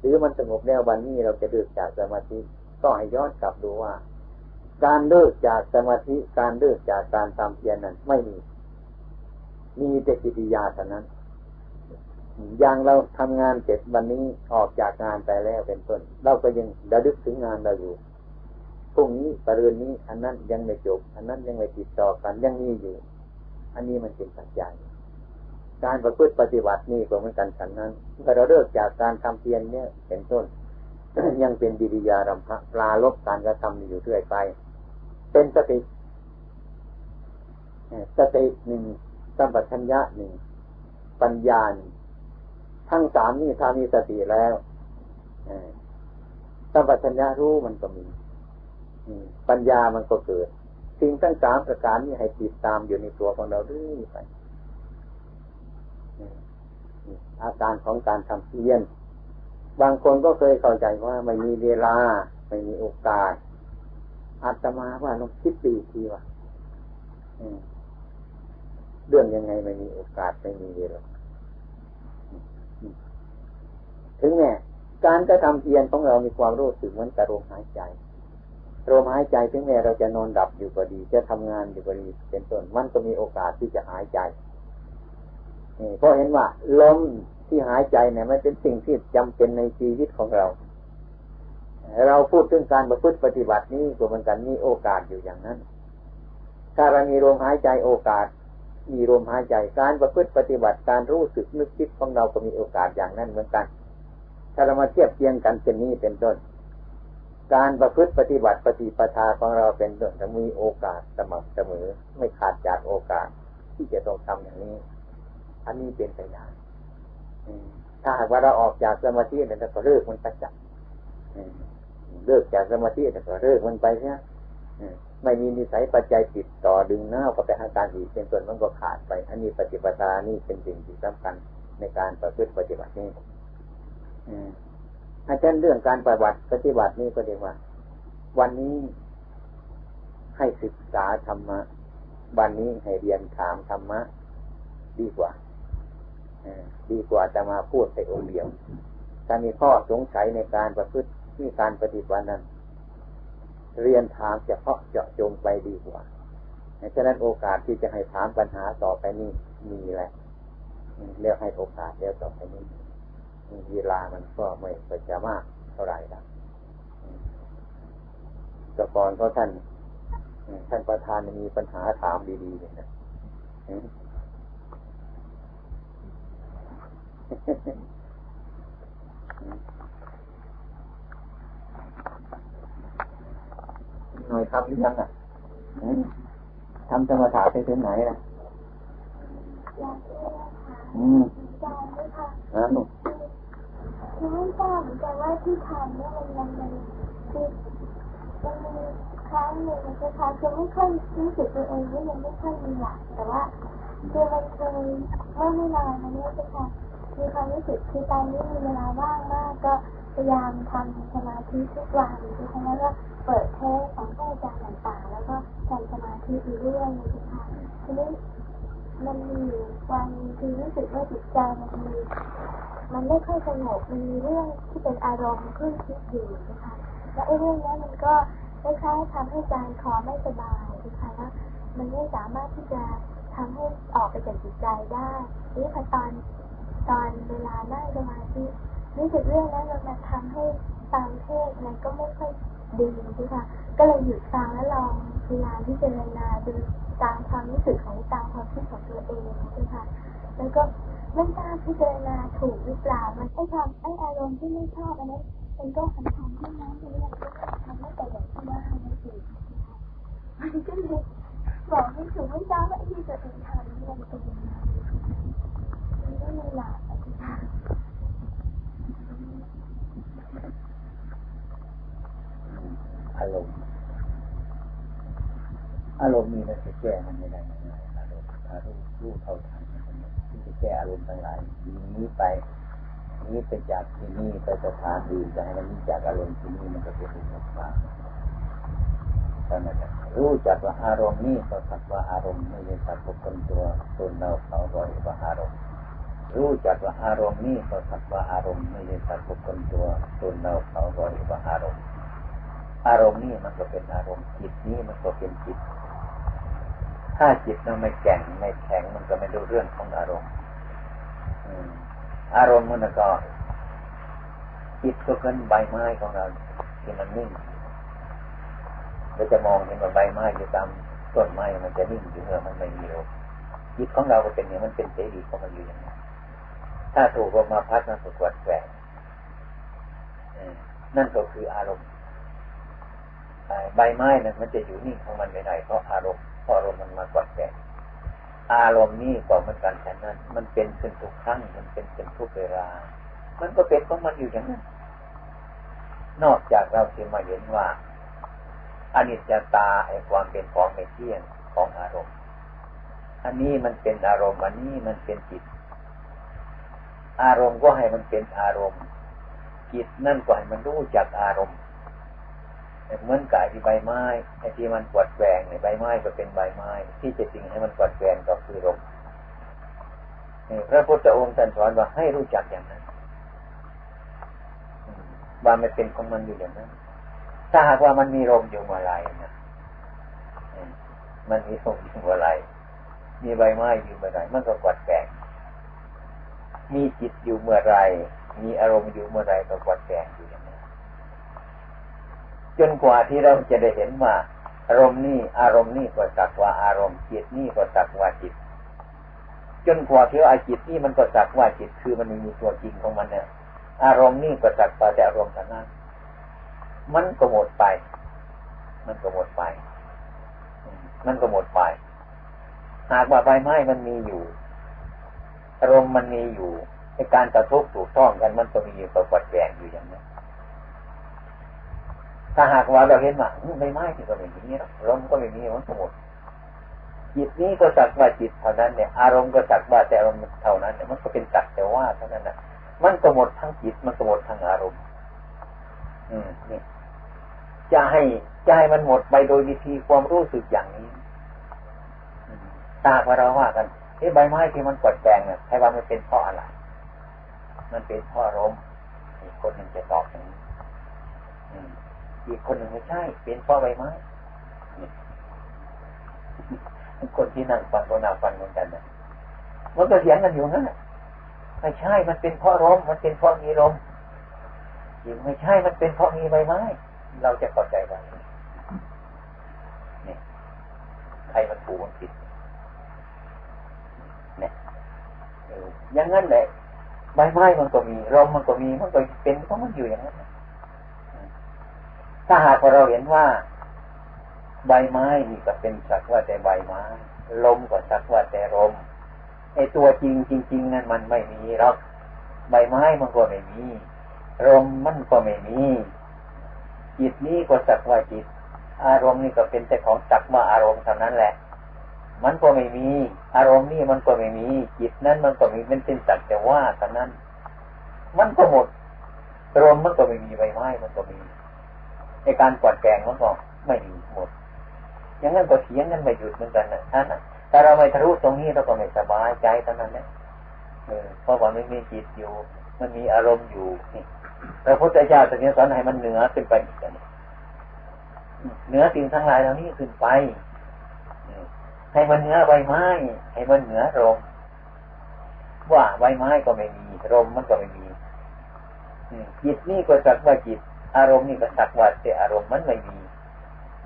หรือมันสงบแล้ววันนี้เราจะเลิกจากสมาธิก็ให้ย้อนกลับดูว่า การเลิกจากสมาธิการเลิกจากการทำเพียรนั้นไม่มี มีแต่กิริยาเท่านั้น อย่างเราทำงานเสร็จวันนี้ออกจากงานไปแล้วเป็นต้น เราก็ยังระลึกถึงงานเราอยู่พรุ่งนี้ปรืนนี้ อันนั้นยังไม่จบ อันนั้นยังไม่ติดต่อกันยังมีอยู่ อันนี้มันเป็นสัจจะการประพฤติปฏิบัตินี่ก็เหมือนกันฉันนั้นเมื่อเราเลิกจากการทำเพียรเนี่ยเป็นต้นยังเป็นดิริยารำพะปลาลบการกระทำอยู่เรื่อยไป เป็นสติสติหนึ่งสัมปชัญญะหนึ่งปัญญาหนึ่งทั้งสามนี่ถ้ามีสติแล้วสัมปชัญญะรู้มันก็มีปัญญามันก็เกิด สิ่งทั้งสามประการนี้ให้ติดตามอยู่ในตัวของเราเรื่อยไปอาการของการทำเพียรบางคนก็เคยเข้าใจว่าไม่มีเวลา ไม่มีโอกาส อาตมาว่าลองคิดดีทีว่าเรื่องยังไงไม่มีโอกาสไม่มีเวลาถึงแม้การกระทำเพียรของเรามีความรู้สึกเหมือนกับลมหายใจลมหายใจถึงแม้เราจะนอนดับอยู่ก็ดี จะทำงานอยู่ก็ดีเป็นต้นมันก็มีโอกาสที่จะหายใจเพราะเห็นว่าลมที่หายใจเนี่ยมันเป็นสิ่งที่จำเป็นในชีวิตของเรา เราพูดถึงการประพฤติปฏิบัตินี้ก็เหมือนกันมีโอกาสอยู่อย่างนั้น ถ้าเรามีลมหายใจโอกาส มีลมหายใจการประพฤติปฏิบัติการรู้สึกนึกคิดของเราก็มีโอกาสอย่างนั้นเหมือนกัน ถ้าเรามาเทียบเทียงกันเป็นนี้เป็นต้น การประพฤติปฏิบัติปฏิปทาของเราเป็นต้นจะมีโอกาสสม่ำเสมอ ไม่ขาดจากโอกาสที่จะต้องทำอย่างนี้ อันนี้เป็นไปได้ถ้าหากว่าเราออกจากสมาธินี่ยเราก็เลิกมันไปจัก เลิกจากสมาธิแต่ก็เลิกมันไปเนี่ยไม่มีนิสัยปัจจัยติดต่อดึงหน้าก็ไปหาการอีกเป็นส่วนมันก็ขาดไป อันนี้ปฏิปทานี่เป็นสิ่งที่สำคัญในการประพฤติปฏิบัตินี้อาจารย์เรื่องการปฏิบัติปฏิบัตินี้ก็เรียกว่า วันนี้ให้ศึกษาธรรมะ วันนี้ให้เรียนถามธรรมะ ดีกว่าดีกว่าจะมาพูดใส่องเดียวถ้ามีข้อสงสัยในการประพฤติ มีการปฏิบัตินั้น เรียนถามเฉพาะเจาะจงไปดีกว่าฉะนั้นโอกาสที่จะให้ถามปัญหาต่อไปนี้มีแหละเรียกให้โอกาสเรียกต่อไปนี้เวลามันก็ไม่ค่อยจะมากเท่าไหร่ละแต่ก่อนเพราะท่านท่านประธานมีปัญหาถามดีๆเลยนะ หน่อยทำหรือยังอะทำสมถะไปถึงไหนนะอืมนะหนูไม่ทราบเหมือนกันว่าที่ทำเนี่ยมันมันมันคือมันมีครั้งหนึ่งนะคะจะไม่ค่อยรู้สึกตัวเองว่ายังไม่ค่อยมีหลักแต่ว่าคือมันเคยเมื่อไม่นานมานี้นะคะมีความรู้สึกคือตอนนี้มีเวลาว่างมากก็พยายามทำสมาธิทุกวันนะคะแล้วก็ เปิดเทปของท่านอาจารย์ต่างๆ แล้วก็ทำสมาธิเรื่อยนะคะทีนี้มันมีวันคือรู้สึกว่าจิตใจมันมีมันไม่ค่อยสงบมันมีเรื่องที่เป็นอารมณ์ขึ้นคิดอยู่นะคะและไอ้เรื่องนี้มันก็คล้ายๆทำให้ใจคอไม่สบายนะคะแล้วมันไม่สามารถที่จะทำให้ออกไปจากจิตใจได้นี่พอตอนตอนเวลานั่งสมาธิรู้สึกเรื่องนั้นมันทำให้ตามเทศมันก็ไม่ค่อย ดีใช่ค่ะก็เลยหยุดฟังแล้วลองพยายามที่จะรนาดูตามความรู้สึกของตามความคิดของตัวเองใช่ค่ะแล้วก็ไม่ทราบพิจารณาถูกหรือเปล่ามันไอ้ความไอ้อารมณ์ที่ไม่ชอบอันนั้นมันก็สำคัญที่นั้นเรื่องมันไม่ไปแบบที่ว่าไม่ถูกมันก็เลยบอกไม่ถูกไม่ทราบว่าที่ตัวเองทำนี่มันเป็นยังไงไม่มีหลัก อารมณ์ อารมณ์มีนะจะแก้มันไม่ได้ง่ายอารมณ์ถ้ารู้รู้เท่าทันที่จะแก้อารมณ์ต่างๆนี้ไปนี้ไปจากที่นี่ไปสถานอื่นจะให้มันนี้จากอารมณ์ที่นี่มันก็เป็นอุปสรรคท่านนั้นรู้จักว่าอารมณ์นี้ก็สักว่าอารมณ์ไม่ใช่สักบุคคลตัวตนเราเขาบริว่าอารมณ์รู้จักว่าอารมณ์นี้ก็สักว่าอารมณ์ไม่ใช่สักบุคคลตัวตนเราเขาบริว่าอารมณ์ อารมณ์นี้มันก็เป็นอารมณ์จิตนี้มันก็เป็นจิต ถ้าจิตมันไม่แข็งไม่แข็งมันก็ไม่รู้เรื่องของอารมณ์อารมณ์มันก็จิตก็เป็นใบไม้ของเราที่มันนิ่งเราจะมองเห็นว่าใบไม้อยู่ตามต้นไม้มันจะนิ่งอยู่เมื่อมันไม่มีลมจิตของเราก็เป็นอย่างมันเป็นเสรีของมันอยู่อย่างนี้ถ้าถูกลมมาพัดมันก็กวดแกงนั่นก็คืออารมณ์ ใบไม้นั้นมันจะอยู่นิ่งของมันไม่ได้เพราะอารมณ์เพราะอารมณ์มันมากดแกงอารมณ์นี้ก็เหมือนกันแค่นั้น มันเป็นขึ้นทุกครั้ง มันเป็นขึ้นทุกเวลา มันก็เป็นของมันอยู่อย่างนั้น นอกจากเราจะมาเห็นว่าอนิจจตาไอ้ความเป็นของไม่เที่ยงของอารมณ์ อันนี้มันเป็นอารมณ์ อันนี้มันเป็นจิต อารมณ์ก็ให้มันเป็นอารมณ์ จิตนั่นก็ให้มันรู้จักอารมณ์ เหมือนกายที่ใบไม้ไอ้ที่มันปวดแหวงในใบไม้ก็เป็นใบไม้ ที่จะสิ่งให้มันปวดแหวงก็คือลมพระพุทธองค์ท่านสอนว่าให้รู้จักอย่างนั้นว่ามันเป็นของมันอยู่อย่างนั้นถ้าหากว่ามันมีลมอยู่เมื่อไรนะมันมีลมอยู่เมื่อไรมีใบไม้อยู่เมื่อไรมันก็กวดแกงมีจิตอยู่เมื่อไรมีอารมณ์อยู่เมื่อไรก็กวดแกงอยู่ จนกว่าที่เราจะได้เห็นว่า อารมณ์นี่อารมณ์นี่ก็สักว่าอารมณ์จิตนี่ก็สักว่าจิต จนกว่าที่ว่าจิตนี่มันก็สักว่าจิตคือมันมีตัวจริงของมันเนี่ยอารมณ์นี่ก็สักว่าแต่อารมณ์เท่านั้นมันก็หมดไป มันก็หมดไป มันก็หมดไป หากว่าใบไม้มันมีอยู่ อารมณ์มันมีอยู่ในการกระทบถูกต้องกันมันก็มีอยู่กับวัดแหวนอยู่อย่างนี้ ถ้าหากว่าเราเห็นว่าใบไม้ที่ก็ไม่มีนะลมก็ไม่มีมันก็หมดจิตนี้ก็สักว่าจิตเท่านั้นเนี่ยอารมณ์ก็สักว่าแต่อารมณ์เท่านั้นเนี่ยมันก็เป็นสักแต่ว่าเท่านั้นนะมันก็หมดทั้งจิตมันก็หมดทั้งอารมณ์ อืมนี่จะให้ใจมันหมดไปโดยวิธีความรู้สึกอย่างนี้ตาพอเราว่ากันไอ้ใบไม้ที่มันกดแดงเนี่ยใครว่ามันเป็นเพราะอะไร มันเป็นเพราะลมอีกคนหนึ่งจะตอบอย่างนี้ อีกคนหนึ่งไม่ใช่ เป็นพราะใบไม้คนที่นั่งฟังก็นั่งฟังเหมือนกันนะมันก็เสียงกันอยู่นั่นไม่ใช่ มันเป็นเพราะลมมันเป็นเพราะมีลมยิ่งไม่ใช่ มันเป็นเพราะมีใบไม้ เราจะเข้าใจว่าเนี่ใครมันถูกมันผิดเนี่ยอย่างนั้นแหละใบไม้มันก็มีลมมันก็มีมันก็เป็นเพราะมันอยู่อย่างนั้น ถ้าหากเราเห็นว่า ใบไม้นี่ก็เป็นสักว่าแต่ใบไม้ ลมก็สักว่าแต่ลมไอตัวจริงจริง ๆ นั้นมันไม่มีหรอกใบไม้มันก็ไม่มีลมมันก็ไม่มีจิตนี้ก็สักว่าจิต อารมณ์นี่ก็เป็นแต่ของสักว่าอารมณ์เท่านั้นแหละ มันก็ไม่มี อารมณ์นี่มันก็ไม่มี จิตนั้นมันก็มีมันเป็นสักแต่ว่าเท่านั้น มันก็หมดอารมมันก็ไม่มีใบไม้มันก็มี ในการกวาดแกงมันก็ไม่มีหมด อย่างนั้นก็เถียงกันไม่หยุดเหมือนกันนะท่านนะแต่เราไม่ทะลุตรงนี้เราก็ไม่สบายใจเท่านั้นนะเพราะว่าไม่มีจิตอยู่ มันมีอารมณ์อยู่นี่พระพุทธเจ้าจะสอนให้มันเหนือขึ้นไปอีกเหนือสิ่งทั้งหลายเหล่านี้ขึ้นไป ให้มันเหนือใบไม้ ให้มันเหนือลมว่าใบไม้ก็ไม่มีลมมันก็ไม่มีจิตนี่ก็สักว่าจิต อารมณ์นี่ก็สักว่าแต่อารมณ์มันไม่มี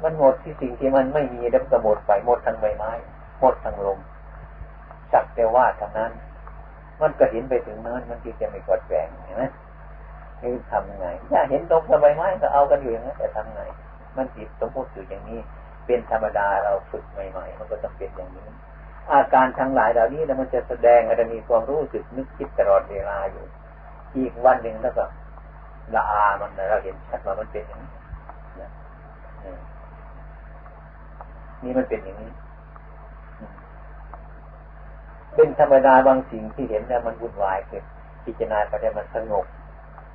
มันหมดที่สิ่งที่มันไม่มีแล้วก็หมดไปหมดทั้งใบไม้หมดทั้งลมสักแต่ว่าทั้งนั้น มันก็เห็นไปถึงนั้นมันที่จะไม่กดแฝงเห็นไหมคือทำไงถ้าเห็นตรงกับใบไม้ก็เอากันอยู่อย่างนั้นแต่ทำไง มันติดสมมติอยู่อย่างนี้ เป็นธรรมดาเราฝึกใหม่ๆ มันก็ต้องเป็นอย่างนี้ อาการทั้งหลายเหล่านี้แล้วมันจะแสดงมันจะมีความรู้สึกนึกคิดตลอดเวลาอยู่ อีกวันหนึ่งแล้วก็ ละอามันเราเห็นชัดว่ามันเป็นอย่างนี้นี่มันเป็นอย่างนี้เป็นธรรมดาบางสิ่งที่เห็นแล้วมันวุ่นวายเกิดพิจารณาไปได้มันสงบ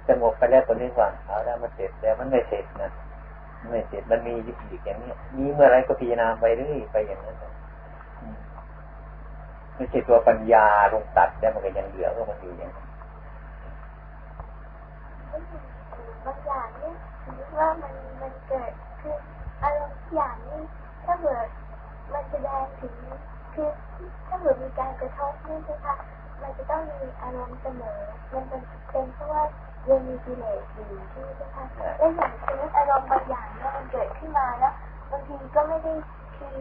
สงบไปแล้วตัวนี้ว่าเอาแล้วมันเสร็จแต่มันไม่เสร็จนะไม่เสร็จมันมีอยู่อีกอย่างนี้มีเมื่อไรก็พิจารณาไปเรื่อยไปอย่างนั้นไม่ใช่ตัวปัญญาลงตัดแล้วมันก็ยังเหลือก็มันอยู่อย่างนั้น บางอย่างนี่คิดว่ามันมันเกิดคืออารมณ์อย่างนี้ถ้าเกิดมันแสดงถึงคือถ้าเกิดมีการกระทบนี่ใช่ไหมมันจะต้องมีอารมณ์เสมอ มันเป็นเป็นเพราะว่ายังมีกิเลสอยู่ใช่ไหมคะและอย่างเช่นอารมณ์บางอย่างเนี่ยมันเกิดขึ้นมาแล้วบางทีก็ไม่ได้คือ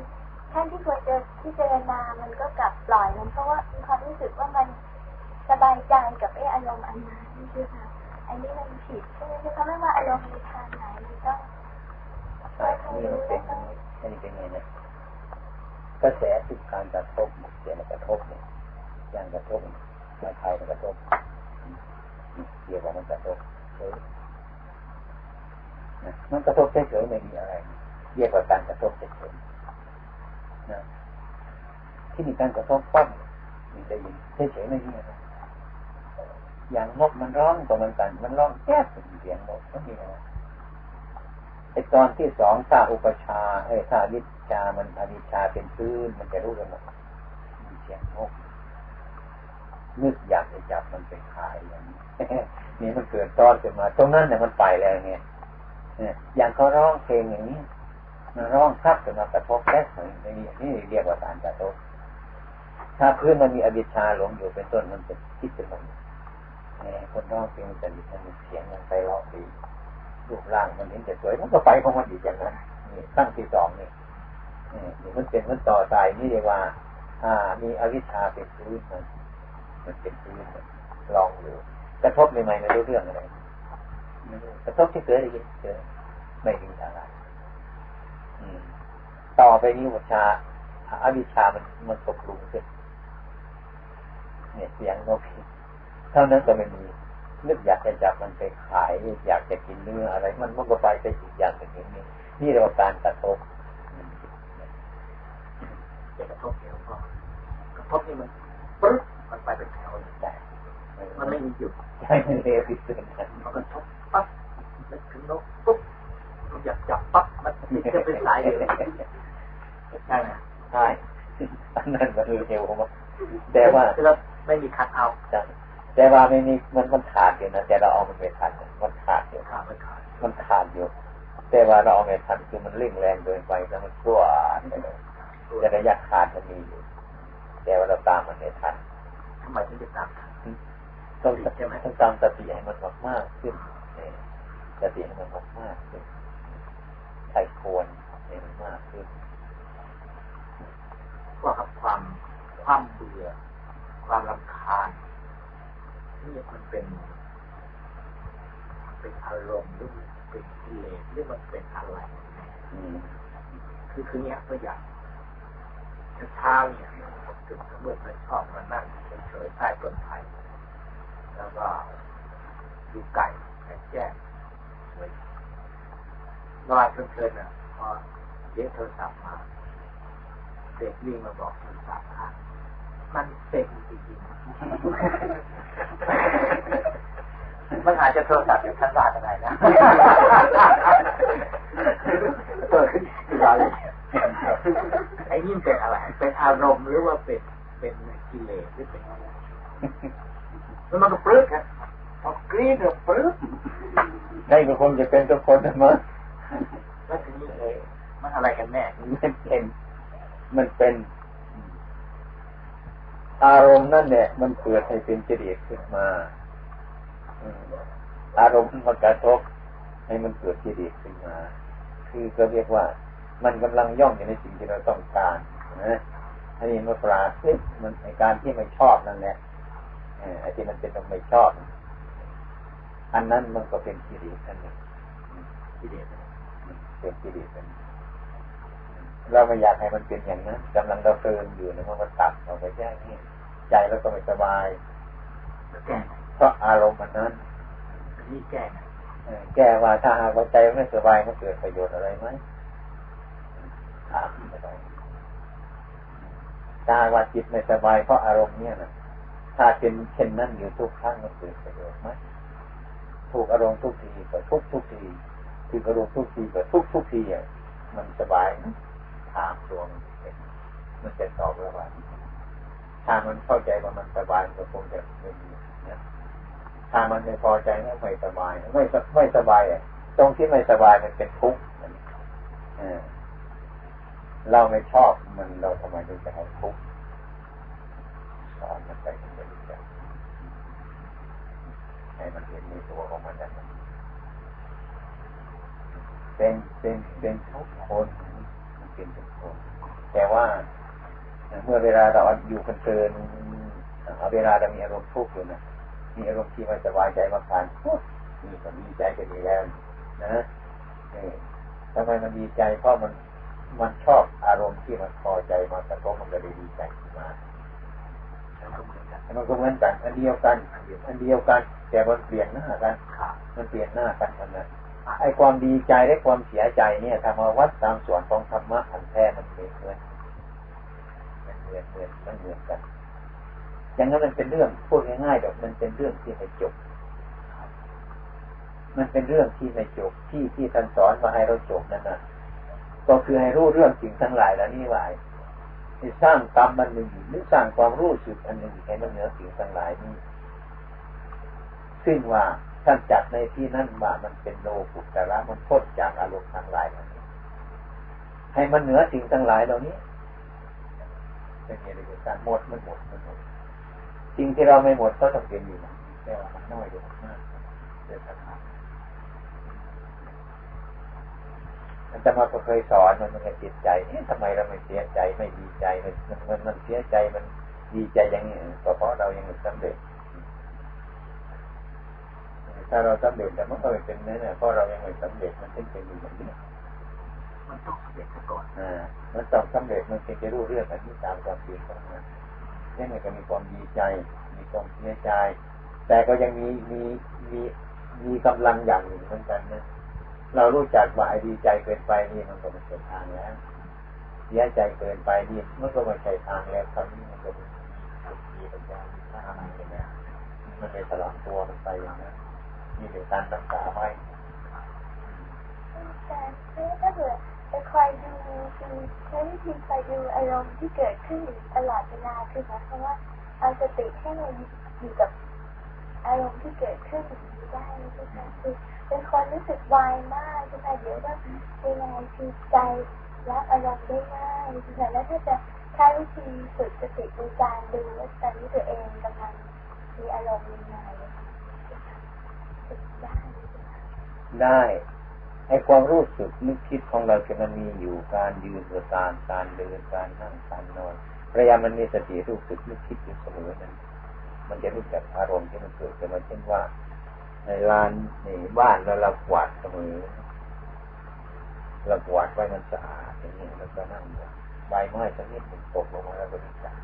ท่านที่ควรจะพิจารณามันก็กลับปล่อยมันเพราะว่ามีความรู้สึกว่ามันสบายใจกับไอ้อารมณ์อันนั้นใช่ไหมคะ อันนี้มันผิดใช่ไหมคะไม่ว่าอารมณ์ในทางไหนมันต้องนี่มันเป็นอันนี้เป็นไงเนี่ยกระแสทุกการกระทบเสียงกระทบเนี่ยอย่างกระทบม่ใครมันกระทบเกี่ยวกับมันกระทบเฉยมันกระทบเฉยไม่มีอะไรเรียกว่าการกระทบเฉยนะที่มีการกระทบปั้มมีได้ยินเฉยไม่มีอะไร อย่างนกมันร้องก็มันกัน มันร้องแก๊เสียงนกก็มีอะไรไอตอนที่สองซาอุปชาไอซาวิชามันอวิชาเป็นพื้นมันจะรู้กันหมดมีเสียงนกนึกอยากจะจับมันไปขายอย่างนี้นี่มันเกิดตอนขึ้นมา ตรงนั้นเนี่ยมันไปแล้วเนี่ยเนี่ยอย่างเขาร้องเพลงอย่างนี้มันร้องคับขึ้นมากระทบแก๊สอย่างนี้นี่เรียกว่าการกระทบถ้าพื้นมันมีอวิชชาหลงอยู่เป็นต้นมันจะคิดเป็น แบบคนร้องเพลงจะมีเสียงมันไปร้องดีรูปร่างมันเห็นจะสวยมันก็ไปของมันอีกอย่างนั้นนี่ตั้งที่สองนี่นี่มันเป็นมันต่อใจนี่เรียกว่า อ่า มีอวิชชาเป็นพื้นมันมันเป็นพื้นลองดูกระทบใหม่ๆไม่รู้เรื่องอะไรกระทบที่เกิดอะไรเกิดไม่มีอะไรต่อไปนี้วิชาอวิชามันมันตกลุมขึ้นเนี่ยเสียงนก เท่านั้นก็ไม่มีนึกอยากจะจับมันไปขายอยากจะกินเนื้ออะไร มันมันก็ไปไปอีกอย่างหนึ่งนี้นี่เรียกว่าการกระทบจะกระทบเดียวพอกระทบนี่มันปึ๊บมันไปเป็นแถวแต่มันไม่มีหยุดใช่มันเร็วที่สุดพอกระทบปั๊บนึกถึงนกปุ๊บอยากจับปั๊บมันจะเป็นสายเดียวใช่ไหมใช่อันนั้นมันเร็วมากแต่ว่าเราไม่มีคัดเอา แต่ว่าไม่มีมันมันขาดอยู่นะแต่เราเอามันไม่ทันมันขาดอยู่ขาดไม่ขาดมันขาดอยู่ แต่ว่าเราเอาไม่ทันคือมันเร่งแรงเกินไปแล้วมันกลัวแต่ระยะขาดมันมีอยู่ แต่ว่าเราตามมันไม่ทันทำไมถึงจะตามต้องต้องตามสติให้มันมากมากขึ้นสติให้มันมากมากขึ้นใช้ควรให้มันมากขึ้นก็ครับความความเบื่อความรำคาญ นี่มันเป็นเป็นอารมณ์หรือเป็นกิเลสหรือมันเป็นอะไรคือคือเนี้ยตัวอย่างเช้าเนี่ยผมตื่นเมื่อไปชอบมานั่งเฉยๆใต้ต้นไผ่แล้วก็ดูไก่แจ้งนอนเพลินๆอะพอเสียโทรศัพท์มาเด็กวิ่งมาบอกโทรศัพท์ มันเป็นจริงมันอาจจะโทรศัพท์อยู่ชั้นบาทอะไรนะเกิดขึ้นอะไรไอ้ยิ่งเป็นอะไร เป็นอารมณ์หรือว่าเป็นเป็นกิเลสหรือเป็นอะไรแล้วมันก็ปลื้มครับพอกรีดปลื้มได้ก็คงจะเป็นทุกคนนะมั้งแล้วทีนี้เลยมันอะไรกันแน่มันเป็น มันเป็น อารมณ์นั่นเนี่ยมันเกิดให้เป็นจริตขึ้นมาอารมณ์มันกระทบให้มันเกิดจริตขึ้นมา คือก็เรียกว่า มันกำลังย่องอยู่ในสิ่งที่เราต้องการนะอันนี้มันปราศิกมันในการที่ไม่ชอบนั่นแหละไอ้ที่มันเป็นตรงไม่ชอบ อันนั้นมันก็เป็นกิเลสอันหนึ่งกิเลสเป็นกิเลสเป็น เราไม่อยากให้มันเป็นอย่างนั้นกำลังเราเติมอยู่นะมันตัดเราไปแย่นี่ใจเราก็ไม่สบายเพราะอารมณ์มันนั้นนี่แก้แก้ว่าถ้าหากว่าใจไม่สบายมันเกิดประโยชน์อะไรไหมถามไปถ้าว่าจิตไม่สบายเพราะอารมณ์เนี่ยนะถ้าเป็นเช่นนั้นอยู่ทุกครั้งมันเกิดประโยชน์ไหมถูกอารมณ์ทุกทีก็ทุกทุกทีถูกอารมณ์ทุกทีก็ทุกทุกทีอะมันสบาย ถามตัวมันมันจะตอบแล้วว่าถ้ามันเข้าใจว่ามันสบายก็คงจะไม่ดีนะถ้ามันไม่พอใจก็ไม่สบาย ไม่ไม่สบายอะตรงที่ไม่สบายมันเป็นทุกข์เราไม่ชอบมันเราทำไมถึงจะให้ทุกข์สอนมันไปถึงจะรู้จักให้มันเห็นในตัวของมันได้เป็นเป็นเป็นทุกคนมันเป็นทุกคน แต่ว่าเมื่อเวลาเราอยู่คนเกินเอาเวลาเรามีอารมณ์ทุกข์อยู่นะมีอารมณ์ที่ไม่สบายใจมาผ่านมีก็มีใจก็ดีแล้วนะทำไมมันดีใจเพราะมันมันชอบอารมณ์ที่มันพอใจมาแต่ก็มันก็เลยดีใจขึ้นมามันก็เหมือนกันอันเดียวกัน อันเดียวกัน แต่มันเปลี่ยนหน้ากัน มันเปลี่ยนหน้ากันอันนั้น ไอ้ความดีใจและความเสียใจเนี่ยทำมาวัดตามส่วนของธรรมะอันแท้มันเหมือนเหมือนมันเหมือนเหมือนมันเหมือนกัน อย่างนั้นมันเป็นเรื่องพูดง่ายๆแบบมันเป็นเรื่องที่ไม่จบ มันเป็นเรื่องที่ไม่จบที่ที่ท่านสอนมาให้เราจบนั่นนะก็คือให้รู้เรื่องสิ่งทั้งหลายแล้วนี่ว่าที่สร้างกรรมมันหนึ่งหรือสร้างความรู้สึกอันหนึ่งให้มันเหนือสิ่งทั้งหลายนี้ ซึ่งว่า ท่านจัดในที่นั้นว่ามันเป็นโลกุตระมันพ้นจากอารมณ์ทั้งหลายเหล่านี้ให้มันเหนือสิ่งทั้งหลายเหล่านี้ไม่มีอะไรการหมดมันหมดมันหมดสิ่งที่เราไม่หมดก็ต้องเป็นอยู่แต่ว่ามันน้อยอยู่มากเดือดร้อันจะมาก็เคยสอนมันมันก็จิตใจเอ๊ะทำไมเราไม่เสียใจไม่ดีใจมันมันมันเสียใจมันดีใจอย่างนี้ก็เพราะเรายังไม่สำเร็จ ถ้าเราสำเร็จแต่มันก็ไม่เป็นนั่นแหละเพราะเรายังไม่สำเร็จมันจึงเป็นอยู่อย่างนี้มันต้องสำเร็จก่อนอ่ามันต้องสำเร็จมันจึงจะรู้เรื่องอันนี้ตามความจริงของมันนี่มันก็มีความดีใจ มีความเสียใจ แต่ก็ยังมีมีมีมีกำลังอย่างหนึ่งเหมือนกันนะเรารู้จักว่าไอ้ดีใจเกินไปนี่มันก็ไม่ใช่ทางแล้วเสียใจเกินไปนี่มันก็ไม่ใช่ทางแล้วคราวนี้มันก็มีปัญญาถ้าอะไรเนี่ยมันไปตลอดตัวมันไปอย่างนั้น นี่เป็นการรักษาไว้แต่ถ้าเกิดจะคอยดูคือใช้วิธีคอยดูอารมณ์ที่เกิดขึ้นตลอดเวลาคือหมายความว่าเอาสติให้มันอยู่กับอารมณ์ที่เกิดขึ้นได้ใช่ไหมคือเป็นคนรู้สึกวายมากใช่ไหมเดี๋ยวก็เป็นยังไงคือใจรับอารมณ์ได้ง่ายใช่ไหมแล้วถ้าจะใช้วิธีฝึกสติในการดูว่าตอนนี้ตัวเองกำลังมีอารมณ์ยังไงได้ ได้ไอ้ความรู้สึกนึกคิดของเราจะมันมีอยู่การยืนการการเดินการนั่งการนอนพยายามมันมีสติรู้สึกนึกคิดอยู่เสมอนั้น มันจะรู้จักอารมณ์ที่มันเกิดขึ้นมาเช่นว่า ในลานในบ้านแล้วเรากวาดเสมอเรากวาดไว้มันสะอาดอย่างนี้แล้วก็นั่งใบไม้ชนิดหนึ่งตกลงมาแล้วก็รู้จัก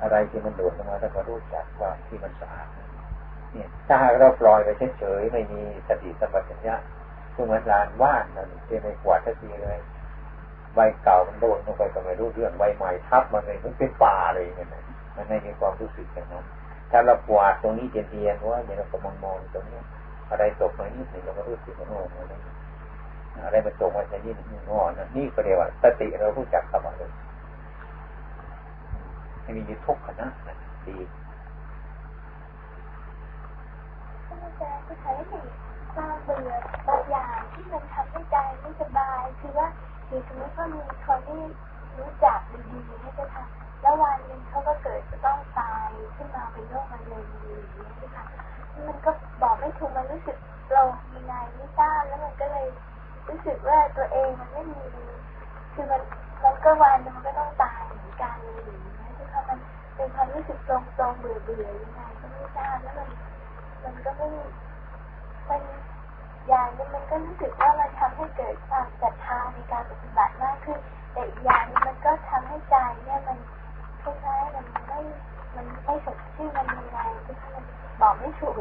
อะไรที่มันโดดลงมาแล้วก็รู้จักว่าที่มันสะอาด เนี่ย ถ้าเราปล่อยไปเฉยๆไม่มีสติสัมปชัญญะก็เหมือนลานว่านนั่นที่ไม่กวาดทันทีเลยใบเก่ามันโดนลงไปก็ไม่รู้เรื่องใบใหม่ทับมันเลยมันเป็นป่าเลยเนี่ยมันไม่มีความรู้สึกอย่างนั้นถ้าเรากวาดตรงนี้เทียนๆว่าเนี่ยเราก็มองมองตรงนี้อะไรตกมานิดหนึ่งเราก็รู้สึกว่าโง่อะไรอะไรมันตกมาชนิดหนึ่งโง่นะนี่ก็เรียกว่าสติเรารู้จักคำว่าเลยให้มีทุกข์นะดี อาจารย์จะใช้ความเบื่อบางอย่างที่มันทำให้ใจไม่สบาย คือว่าคือสมมติว่ามีคนที่รู้จักดีๆให้จะทำแล้ววันหนึ่งเขาก็เกิดจะต้องตายขึ้นมาเป็นโรคมะเร็งอย่างนี้ค่ะมันก็บอกไม่ถูกมันรู้สึกเรายังไงไม่ทราบแล้วมันก็เลยรู้สึกว่าตัวเองมันไม่มีคือมันมันก็วันมันก็ต้องตายเหมือนกันอย่างนี้คือเขามันเป็นความรู้สึกตรงตรงเบื่อเบื่อยังไงก็ไม่ทราบแล้วมัน มันก็ไม่มันอย่างนี้มันก็รู้สึกว่ามันทำให้เกิดความศรัทธาในการปฏิบัติมากขึ้น แต่อีกอย่างนึงมันก็ทำให้ใจเนี่ยมันคล้ายๆมันไม่มันไม่สดชื่นมันมีอะไรที่มันบอกไม่ถูก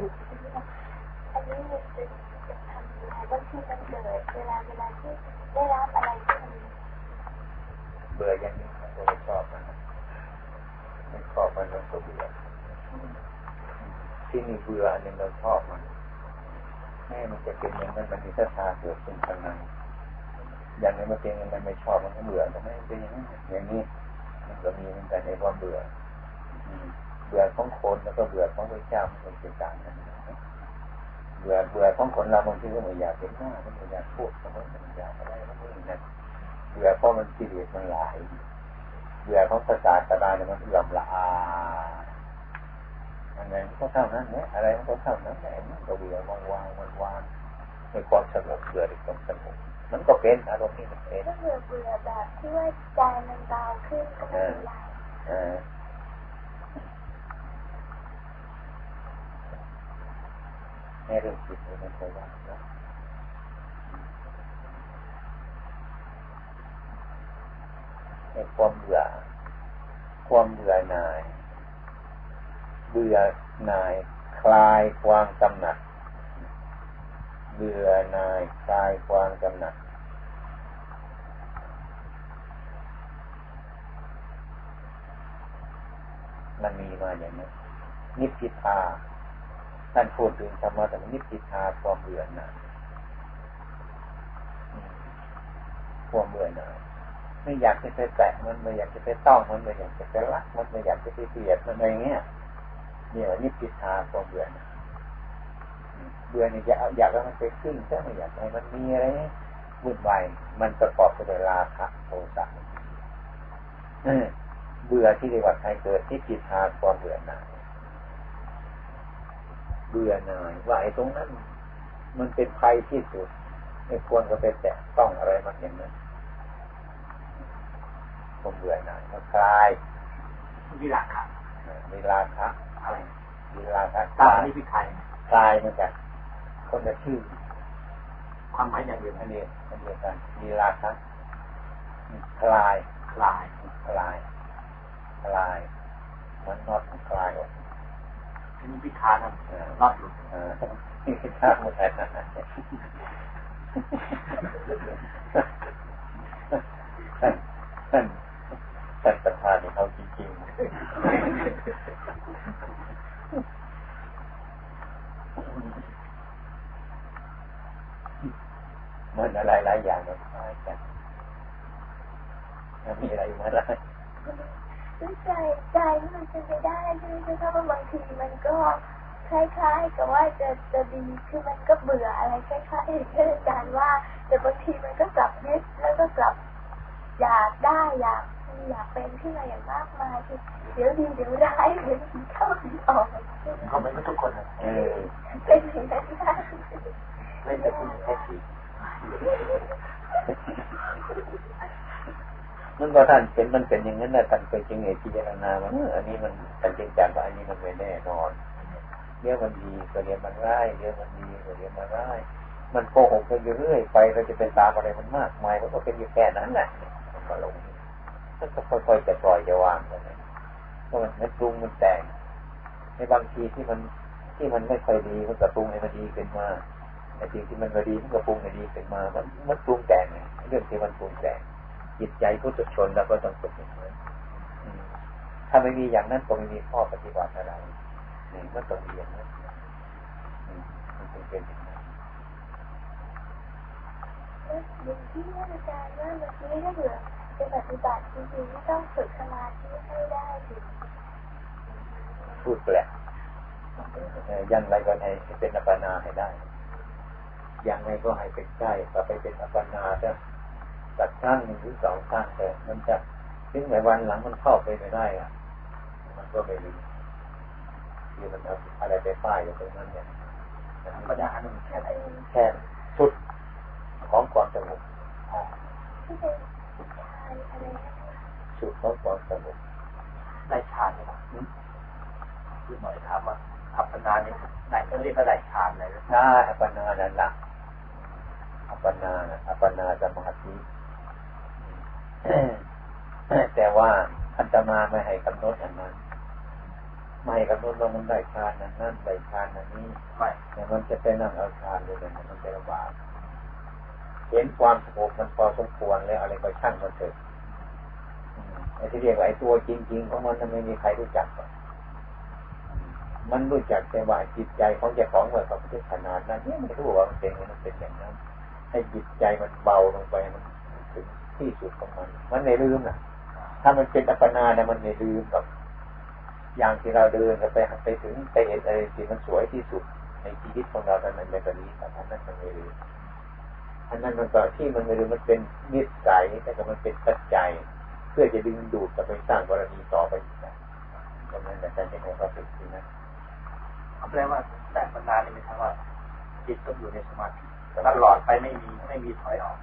อันนี้มันจะจะทำยังไงบางทีมันเกิดเวลาเวลาที่ได้รับอะไรที่มันเบื่ออย่างนี้มันไม่ชอบมันไม่ชอบมันก็เบื่อ ที่นี่เบื่ออันนึงเราชอบมันแม่มันจะเป็นอย่างนั้นมันมีศรัทธาเกิดขึ้นข้างในอย่างนี้มันเป็นมันไม่ชอบมันก็เบื่อทำไมเป็นอย่างนี้อย่างนี้มันก็มีมือนกันในความเบื่อเบื่อของคนแล้วก็เบื่อของพระเจ้ามันเป็นต่างกันเบื่อเบื่อของคนเราบางทีก็ไม่อยากเห็นหน้ามันไม่อยากพูดมันไม่อยากอะไรมันไม่นั่นเบื่อเพราะมันกิเลสมันหลายเบื่อของภาษาตะดาเนี่ยมันเอื่อมละอา อะไรมันก็เท่านั้นเนี่ยอะไรมันก็เท่านั้นแหละมันก็เบื่อวางวางมันวางในความสงบเบื่อในความสงบมันก็เป็นอารมณ์ที่มันเป็นก็เบื่อเบื่อแบบที่ว่าใจมันเบาขึ้นก็ไม่เป็นไรในเรื่องจิตมันเคยว่านะในความเบื่อความเบื่อหน่าย เบื่อหน่ายคลายความกำหนัด เบื่อหน่ายคลายความกำหนัด มันมีมาอย่างนี้นิพพิทาท่านพูดถึงธรรมะแต่นิพพิทาความเบื่อหน่ายความเบื่อหน่ายไม่อยากจะไปแตะมันไม่อยากจะไปต้องมันไม่อยากจะไปรักมันไม่อยากจะไปเกลียดมันอะไรเงี้ย เนี่ยนิพพิทาความเบื่อหน่ายเบื่อเนี่ยอยากอยากให้มันไปขึ้นแต่ไม่อยากให้มันมีอะไรวุ่นวายมันประกอบไปด้วยราคะโทสะเบื่อที่เรียกว่าใครเกิดที่จิตาความเบื่อหน่ายเบื่อหน่ายว่าไอ้ตรงนั้น มันเป็นภัยที่สุดไม่ควรก็ไปแตะต้องอะไรมันอย่างนั้นความเบื่อหน่ายมันคลายวิราคะวิราคะ อะไรวิราคะตานี่พี่ไทยคลายมันจะคนละชื่อ ความหมายอย่างเดียวอันนี้อันเดียวกันวิราคะคลายคลายคลายคลายมันนอดคลายออกทีนี้พิธานั่นนอดหลุดพิธาหมดแล้วท่านท่านท่านประธานเขาจริงๆ มันอะไรหลายอย่างมันคล้ายกันมีอะไรมาได้ใจใจมันเป็นไปได้ใช่ไหมเพราะว่าบางทีมันก็คล้ายๆกับว่าจะจะดีคือมันก็เบื่ออะไรคล้ายๆที่อาจารย์ว่า แต่บางทีมันก็กลับยึดแล้วก็กลับอยากได้อยาก อยากเป็นขึ้นมาอย่างมากมายคือเดี๋ยวดีเดี๋ยวร้ายเดี๋ยวเข้าดีออกเขาไม่ทุกคนเออเป็นอย่งนั้นได้ไม่แต่คุณแค่ทีมันก็ท่านเป็นมันเป็นอย่างนั้นนะท่านเป็นจริงเอพิจารณาว่าอันนี้มันท่านจริงจังว่าอันนี้มันไม่แน่นอนเดี๋ยวมันดีก็เดี๋ยวมันร้ายเดี๋ยวมันดีก็เดี๋ยวมันร้ายมันโกหกไปเรื่อยไปเราจะเป็นตามอะไรมันมากมายมันก็เป็นอยู่แค่นั้นแหละมันก็ลง มันก็ค่อยๆจะปล่อยจะวางไปเพราะมันมันปรุงมันแต่ง ในบางทีที่มันที่มันไม่ค่อยดีมันก็ปรุงให้มันดีขึ้นมาในสิ่งที่มันไม่ดีมันก็ปรุงให้ดีขึ้นมา มันมันปรุงแต่งเรื่องที่มันปรุงแต่งจิตใจพุทธชนแล้วก็ต้องฝึกอย่างนั้นถ้าไม่มีอย่างนั้นก็ไม่มีข้อปฏิบัติอะไรนี่มันต้องมีอย่างนั้มันจึงเป็นอย่างนั้นที่อาจารย์ว่าเมื่อกี้ถ้าเผื่อ จะปฏิบัติจริงๆต้องฝึกสมาธิให้ได้ถึงพูดแปลกยังไรก็ให้เป็นอัปปนาให้ได้ยังไงก็ให้เป็นใกล้ก็ไปเป็นอัปปนาใช่สักครั้งหนึ่งหรือสองครั้งแต่มันจะถึงในวันหลังมันเข้าไปไม่ได้อะ มันก็ไม่ดีที่มันเอาอะไรไปป้ายอยู่ตรงนั้นเนี่ยธรรมดาหนึ่งแค่แค่ชุดของความสงบ ชุดของความสงบได้ฌานไหมครับคือหน่อยถามว่าอัปปนาเนี่ยได้ก็เรียกว่าได้ฌานเลยใช่อัปปนานั่นแหละอัปปนาอัปปนาสมาธิแต่ว่าอัตมาไม่ให้กำหนดอย่างนั้นไม่ให้กำหนดว่ามันได้ฌานนั้นนั่นได้ฌานนั้นนี้ไม่แต่มันจะเป็นนั่งเอาฌานเลยมันจะลำบาก เห็นความสงบมันพอสมควรแล้วอะไรก็ช่างมันเถอะไอ้ที่เรียกว่าไอ้ตัวจริงๆของมันไม่มีใครรู้จักมันรู้จักแต่ว่าจิตใจของเจ้าของว่าเขาเป็นขนาดนั้นเนี่ยไม่รู้ว่ามันเป็นมันเป็นอย่างนั้น ให้จิตใจมันเบาลงไปมันถึงที่สุดของมัน มันไม่ลืมนะถ้ามันเป็นอัปปนาเนี่ยมันไม่ลืมแบบอย่างที่เราเดินไปไปถึงไปเห็นอะไรที่มันสวยที่สุดในชีวิตของเราแต่มันเป็นแบบนี้แต่อันนั้นมันไม่ลืม อันนั้นมันก็ที่มันไม่ลืมมันเป็นนิสัยแต่ก็มันเป็นปัจจัยเพื่อจะดึงดูดจะไปสร้างบารมีต่อไปอีกนะตรงนั้นแต่การจะให้เราฝึกที่นั้นแปลว่าแต่ปัญญานี่ไม่ใช่ว่าจิตต้องอยู่ในสมาธิตลอดไปไม่มีไม่มีถอยออก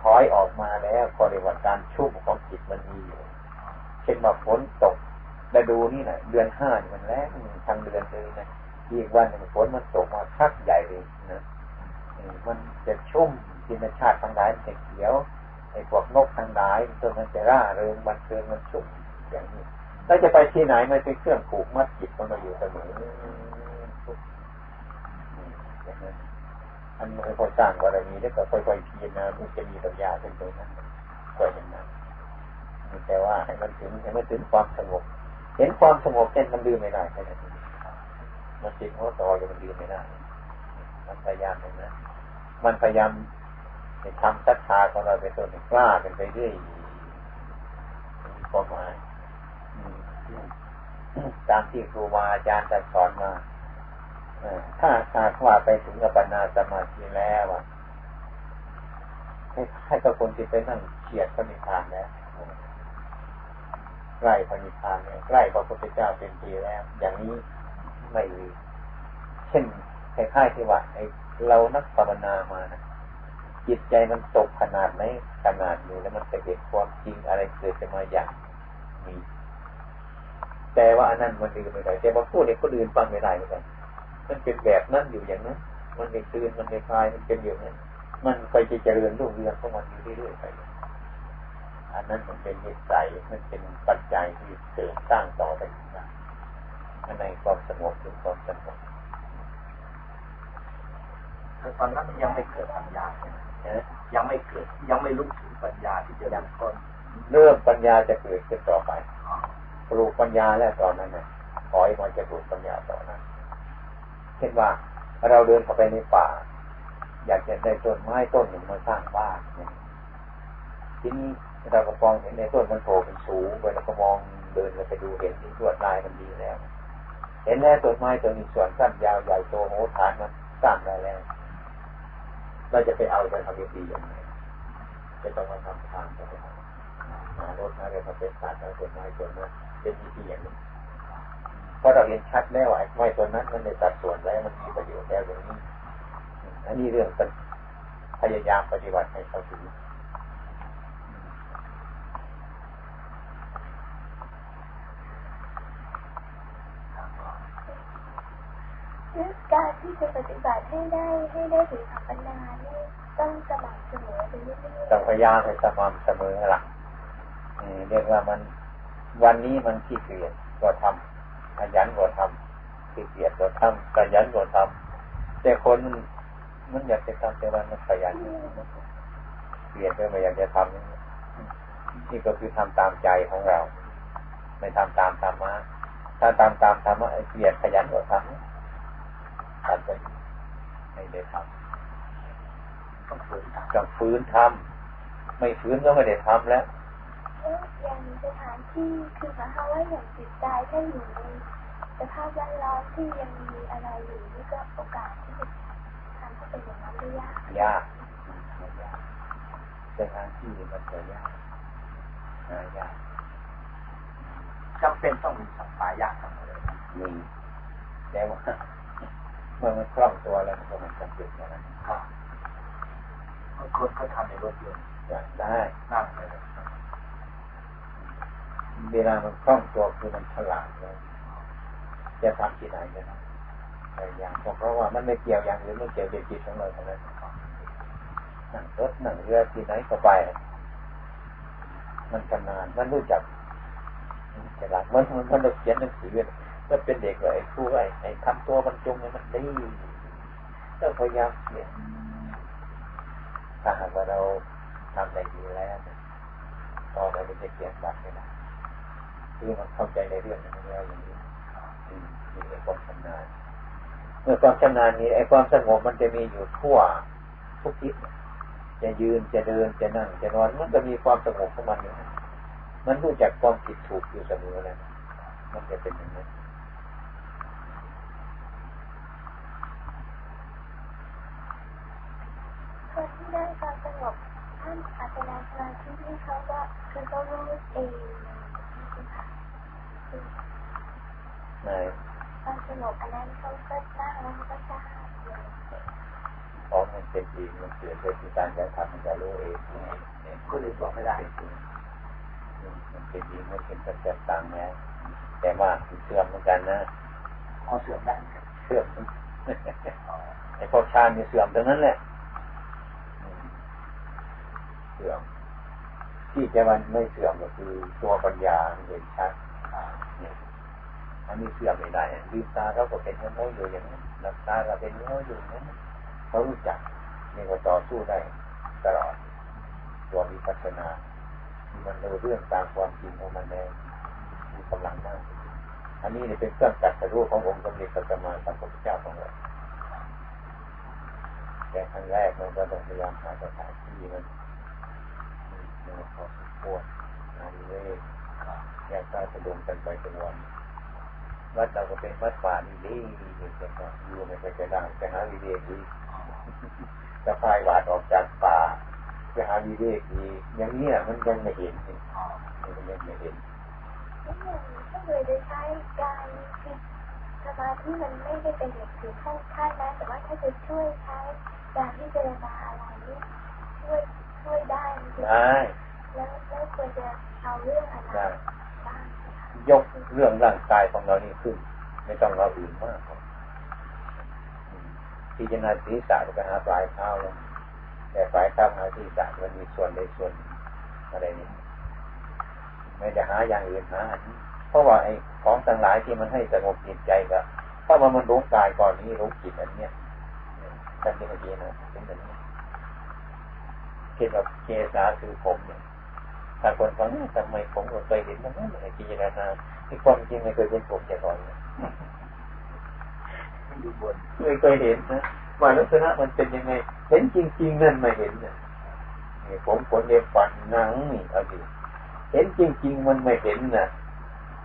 ถอยออกมาแล้วพอในวันการชุ่มของจิตมันมีอยู่ เช่นว่าฝนตกฤดูนี่นะเดือนห้ามันแรงทางเดือนเลยนะอีกวันหนึ่งฝนมันตกมาคักใหญ่เลยนะ มันจะชุ่มธรรมชาติทางหลายจะเขียวไอ้พวกนกทางหลายตัวมันจะร่าเริงบันเทิงมันชุ่มอย่างนี้ถ้าจะไปที่ไหนมันเป็นเครื่องผูกมัดจิตของเราอยู่เสมออันนี้พอสร้างบารมีแล้วก็ค่อยๆเพียรนะมันจะมีปัญญาขึ้นตรงนั้นก็อย่างนั้นแต่ว่าให้มันถึงให้มันถึงความสงบ เห็นความสงบเช่นมันดื้อไม่ได้แค่นั้นมันติดหัวต่อเลยมันดื้อไม่ได้มันพยายามเลยนะ มันพยายามทำศรัทธาของเราเป็นต้นกล้าเป็นไปเรื่อยความหมายตามที่ครูบาอาจารย์ท่านสอนมาถ้าหากว่าไปถึงอัปปนาสมาธิแล้วให้ให้กับคนที่ไปนั่งเฉียดพระนิพพานแล้วใกล้พระนิพพานแล้วใกล้พระพุทธเจ้าเป็นทีแล้ว อย่างนี้ไม่มีเช่นคล้ายๆที่ว่าไอ เรานักภาวนามานะจิตใจมันตกขนาดไหนขนาดนี้แล้วมันจะเห็นความจริงอะไรเกิดจะมาอย่างมีแต่ว่าอันนั้นมันดื้อไม่ได้แต่ว่าพูดให้คนอื่นฟังไม่ได้เหมือนกันมันเป็นแบบนั้นอยู่อย่างนั้นมันไม่ตื่นมันไม่คลายมันเป็นอย่างนั้นมันไปจะเจริญรุ่งเรืองของมันอยู่เรื่อยๆไปอันนั้นมันเป็นนิสัยมันเป็นปัจจัยที่เสริมสร้างต่อไปอีกนะในความสงบหรือความสงบ ตอนนั้นยังไม่เกิดปัญญายังไม่เกิด ยังไม่ลุกถึงปัญญาที่จะดังก้นเริ่มปัญญาจะเกิดขึ้นต่อไปปลูกปัญญาแล้วตอนนั้นนะขอให้มันจะปลูกปัญญาต่อนั้นเช่นว่าเราเดินเข้าไปในป่า อยากจะได้ต้นไม้ต้นหนึ่งมาสร้างบ้านเนี่ยทีนี้เราก็มองเห็นในต้นมันโผล่เป็นสูงไปเราก็มองเดินไปดูเห็นที่วดลายมันดีแล้ว เห็นแล้วต้นไม้ตัวนี้ส่วนสั้นยาวใหญ่โตโหฐานมันสร้างได้แล้ว เราจะไปเอาจะทำดีอย่างไรจะต้องมาทำทางจะไปหารถอะไรมาเป็นสารอะไรต้นไม้ส่วนนั้นเป็นวิธีอย่างนี้เพราะเราเห็นชัดแล้วไอ้ไม้ส่วนั้นมันในสัดส่วนแล้วมันมีประโยชน์แล้วอย่างนี้อันนี้เรื่องพยายามปฏิบัติให้เขาถึง การที่จะปฏิบัติให้ได้ให้ได้ถึงอัปปนานี่ต้องสม่ำเสมอไปเรื่อยๆต้องพยายามให้สม่ำเสมอหลักเรียกว่ามันวันนี้มันขี้เกียจก็ทำขยันก็ทำขี้เกียจก็ทำขยันก็ทำแต่คนมันอยากจะทำแต่วันมันขยันเกลียดก็ไม่อยากจะทำนี่ก็คือทำตามใจของเรา ไม่ทำตามธรรมะถ้าตามตามธรรมะเกลียดขยันก็ทำ ทำไปไม่ได้ทำต้องฝืนทำต้องฝืนทำไม่ฝืนก็ไม่ได้ทำแล้วอย่างสถานที่คือหมายความว่าอย่างจิตใจถ้าอยู่ในสภาพแวดล้อมที่ยังมีอะไรอยู่นี่ก็โอกาสที่จะทำให้เป็นอย่างนั้นได้ยากยากยากสถานที่มันจะยากยากจำเป็นต้องมีสัมปายะทั้งหมดเลยมีแต่ว่าเมื่อมันคล่องตัวแล้วมันก็มันจำเป็นนะบางคนก็ทำในรถยนต์ได้นั่งเลยเวลามันคล่องตัวคือมันฉลาดเลยจะทำที่ไหนก็ได้แต่อย่างเพราะว่ามันไม่เกี่ยวอย่างอื่นมันเกี่ยวกับจิตของเราเท่านั้นนั่งรถนั่งเรือที่ไหนก็ไป มันชำนาญมันรู้จักฉลาดมันมันมันเขียนหนังสือ มันเป็นเด็กเลยครูไอ้ไอ้ทำตัวบรรจงเนี่ยมันดีต้องพยายามเขียนถ้าหากว่าเราทำได้ดีแล้วตอนเราจะเขียนบัตรไม่ได้คือมันเข้าใจในเรื่องนี้แล้วอย่างนี้เมีความชำนาญเมื่อความชำนาญนี้ไอ้ความสงบมันจะมีอยู่ทั่วทุกทิศจะยืนจะเดินจะนั่งจะนอนมันก็มีความสงบของมันอยู่มันรู้จักความผิดถูกอยู่เสมอแล้วมันจะเป็นอย่างนั้น คนที่ได้ความสงบท่านอาจารย์สมาธิที่เขาก็คือเขารู้เองไหนความสงบอันนั้นเขาก็สร้างแล้วเขาก็สร้างเพราะมันเป็นจริงมันเกิดโดยที่การกระทำมันจะรู้เองก็เลยบอกไม่ได้มันเป็นจริงมันเป็นปัจจัยต่างนะแต่ว่าเสื่อมเหมือนกันนะพอเสื่อมได้เสื่อมไอ้พวกชาเนี่เสื่อมตรงนั้นแหละ เสื่อม ที่จะมันไม่เสื่อมก็คือตัวปัญญาเห็นชัดอันนี้เสื่อมไม่ได้ลืมตาเขาก็เป็นเง้อยู่อย่างนั้นหลับตาก็เป็นเง้ออยู่อย่างนั้นเขารู้จักนี่ก็ต่อสู้ได้ตลอด ตัวมีพัฒนามันรู้เรื่องตามความจริงของมันเองมีกำลังมาก อันนี้เนี่ยเป็นเครื่องตัดสรู้ขององค์สมเด็จพระสัมมาสัมพุทธเจ้าของเราแต่ครั้งแรกมันก็ต้องพยายามหาสถานที่มัน พอสมควรงานเล่แยกได้สะดวกกันไปจนวันวัดเราก็เป็นวัดป่านี่ดีอยู่แต่ก็อยู่ไม่ค่อยจะดังแต่หาวิเวกดีจะพายหวาดออกจากป่าไปหาวิเวกดีอย่างนี้มันยังไม่เห็นมันยังไม่เห็นก็เลยได้ใช้การคิดสมาธิมันไม่ได้เป็นอย่างถึงขั้นขั้นนะแต่ว่าถ้าจะช่วยใช้การที่เจรนาอะไรช่วยช่วยได้ได้ แล้วแล้วควรจะเอาเรื่องอะไรยกเรื่องร่างกายของเรานี่ขึ้น ไม่ต้องเราอื่นมากพิจารณาศีรษะก็หาปลายเท้าแล้วแต่ปลายเท้าหาศีรษะมันมีส่วนในส่วนอะไรนี้ไม่จะหาอย่างอื่นหาอันนี้เพราะว่าไอ้ของต่างหลายที่มันให้สงบจิตใจก็เพราะว่ามันรู้กายก่อนนี้รู้จิตอันเนี้ยท่านที่เมื่อกี้นะเป็นแบบนี้คิดว่าเกษาคือผมเนี่ย ถ้าคนฟังทำไมผมก็เคยเห็นมันไม่พิจารณาที่ความจริงไม่เคยเป็นผมจะก่อนอยู่บนไม่เคยเห็นนะว่าลักษณะมันเป็นยังไง เห็นจริง ๆ นั่นไม่เห็นเนี่ยผมขนเล็บฟันหนังนี่เอาดิเห็นจริง ๆ มันไม่เห็นน่ะ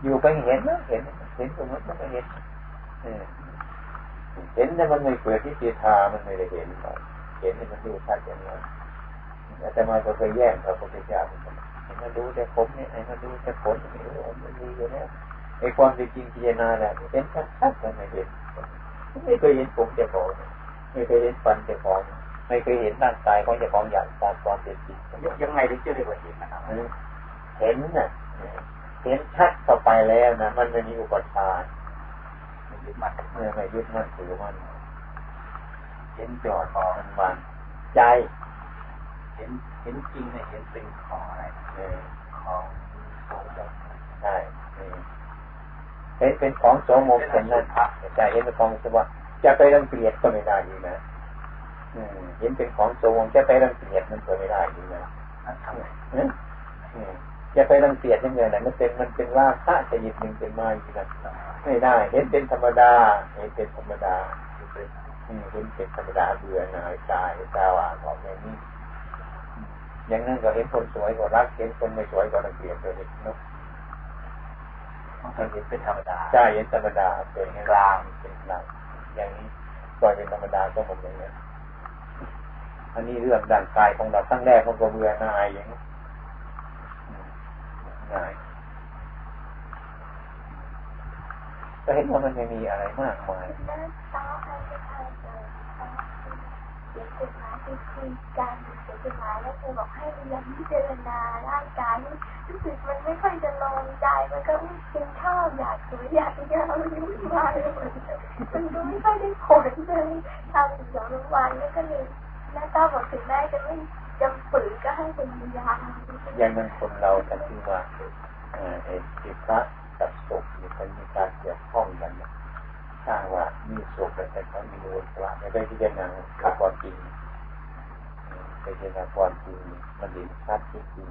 อยู่ไปเห็นนะเห็น เห็นตรงนั้นมันไม่เห็นเห็นแต่มันไม่เปิดที่จีทามันไม่ได้เห็นเห็นมันดูชัดอย่างนั้นแต่มาก็เคยแย่งเขาพระพุทธเจ้าเหมือนกัน ให้มาดูแต่ผมเนี่ยให้มาดูแต่ผลนี่มันมีอยู่แล้วไอ้ความจริงพิจารณาแล้วเห็นชัดๆมันไม่เห็นไม่เคยเห็นผมเจ้าของไม่เคยเห็นฟันเจ้าของไม่เคยเห็นร่างกายของเจ้าของอย่างตามความเป็นจริงยังไงถึงจะเรียกว่าเห็นนะครับเห็นน่ะเห็นชัดเข้าไปแล้วนะมันไม่มีอุปทานไม่ยึดมั่นไม่ยึดมั่นถือมันเห็นจอดออกมันมันใจ เห็นเห็นจริงเนี่ยเห็นเป็นของอะไรของโสมมใช่เห็นเป็นของโสมมเป็นนั่นใช่เห็นเป็นของสว่าจะไปรังเกียจก็ไม่ได้ดีนะเห็นเป็นของโสมมจะไปรังเกียจมันก็ไม่ได้ดีนะจะไปรังเกียจยังไงนะมันเป็นมันเป็นว่าพระจะหยิบหนึ่งเป็นมาอยู่นะไม่ได้ เห็นเป็นธรรมดา เห็นเป็นธรรมดาเห็นเป็นธรรมดาเบื่อหน่ายกายตาหวานของอย่างนี้ อย่างนั้นก็เห็นคนสวยก็รัก เห็นคนไม่สวยก็รังเกียจเลยเนาะมันเห็นเป็นธรรมดาใช่เห็นธรรมดาเป็นกลางเป็นกลางอย่างนี้ปล่อยเป็นธรรมดาก็หมดอย่างนี้อันนี้เรื่องด่างกายของเราตั้งแรกมันก็เบื่อหน่ายอย่างนี้ง่ายก็เห็นว่ามันยังมีอะไรมากมาย ขียนจมายไปคุยกันเขียนจมาแล้วเธอบอกให้พยายามพิจารณาร่างกายรู้สึกมันไม่ค่อยจะลงใจมันก็เป็นชอบอยากสวยอยากเยอะมันยุ่งวายมันดูไม่ค่อยได้ผลเลยทำอีกสองวันแล้วก็เลยแม่ต้าบอกถึงแม่จะไม่จำฝืนก็ให้เป็นยาอย่างนั้นคนเราจะคิดว่าเออเอติพระกับสุขมันมีการเกี่ยวข้องกันนะ ถ้างว่ามีสุขแต่เขามีโลภะไม่ได้พิจารณาความจริงไปพิจารณาความจริงมันเห็นชัดจริง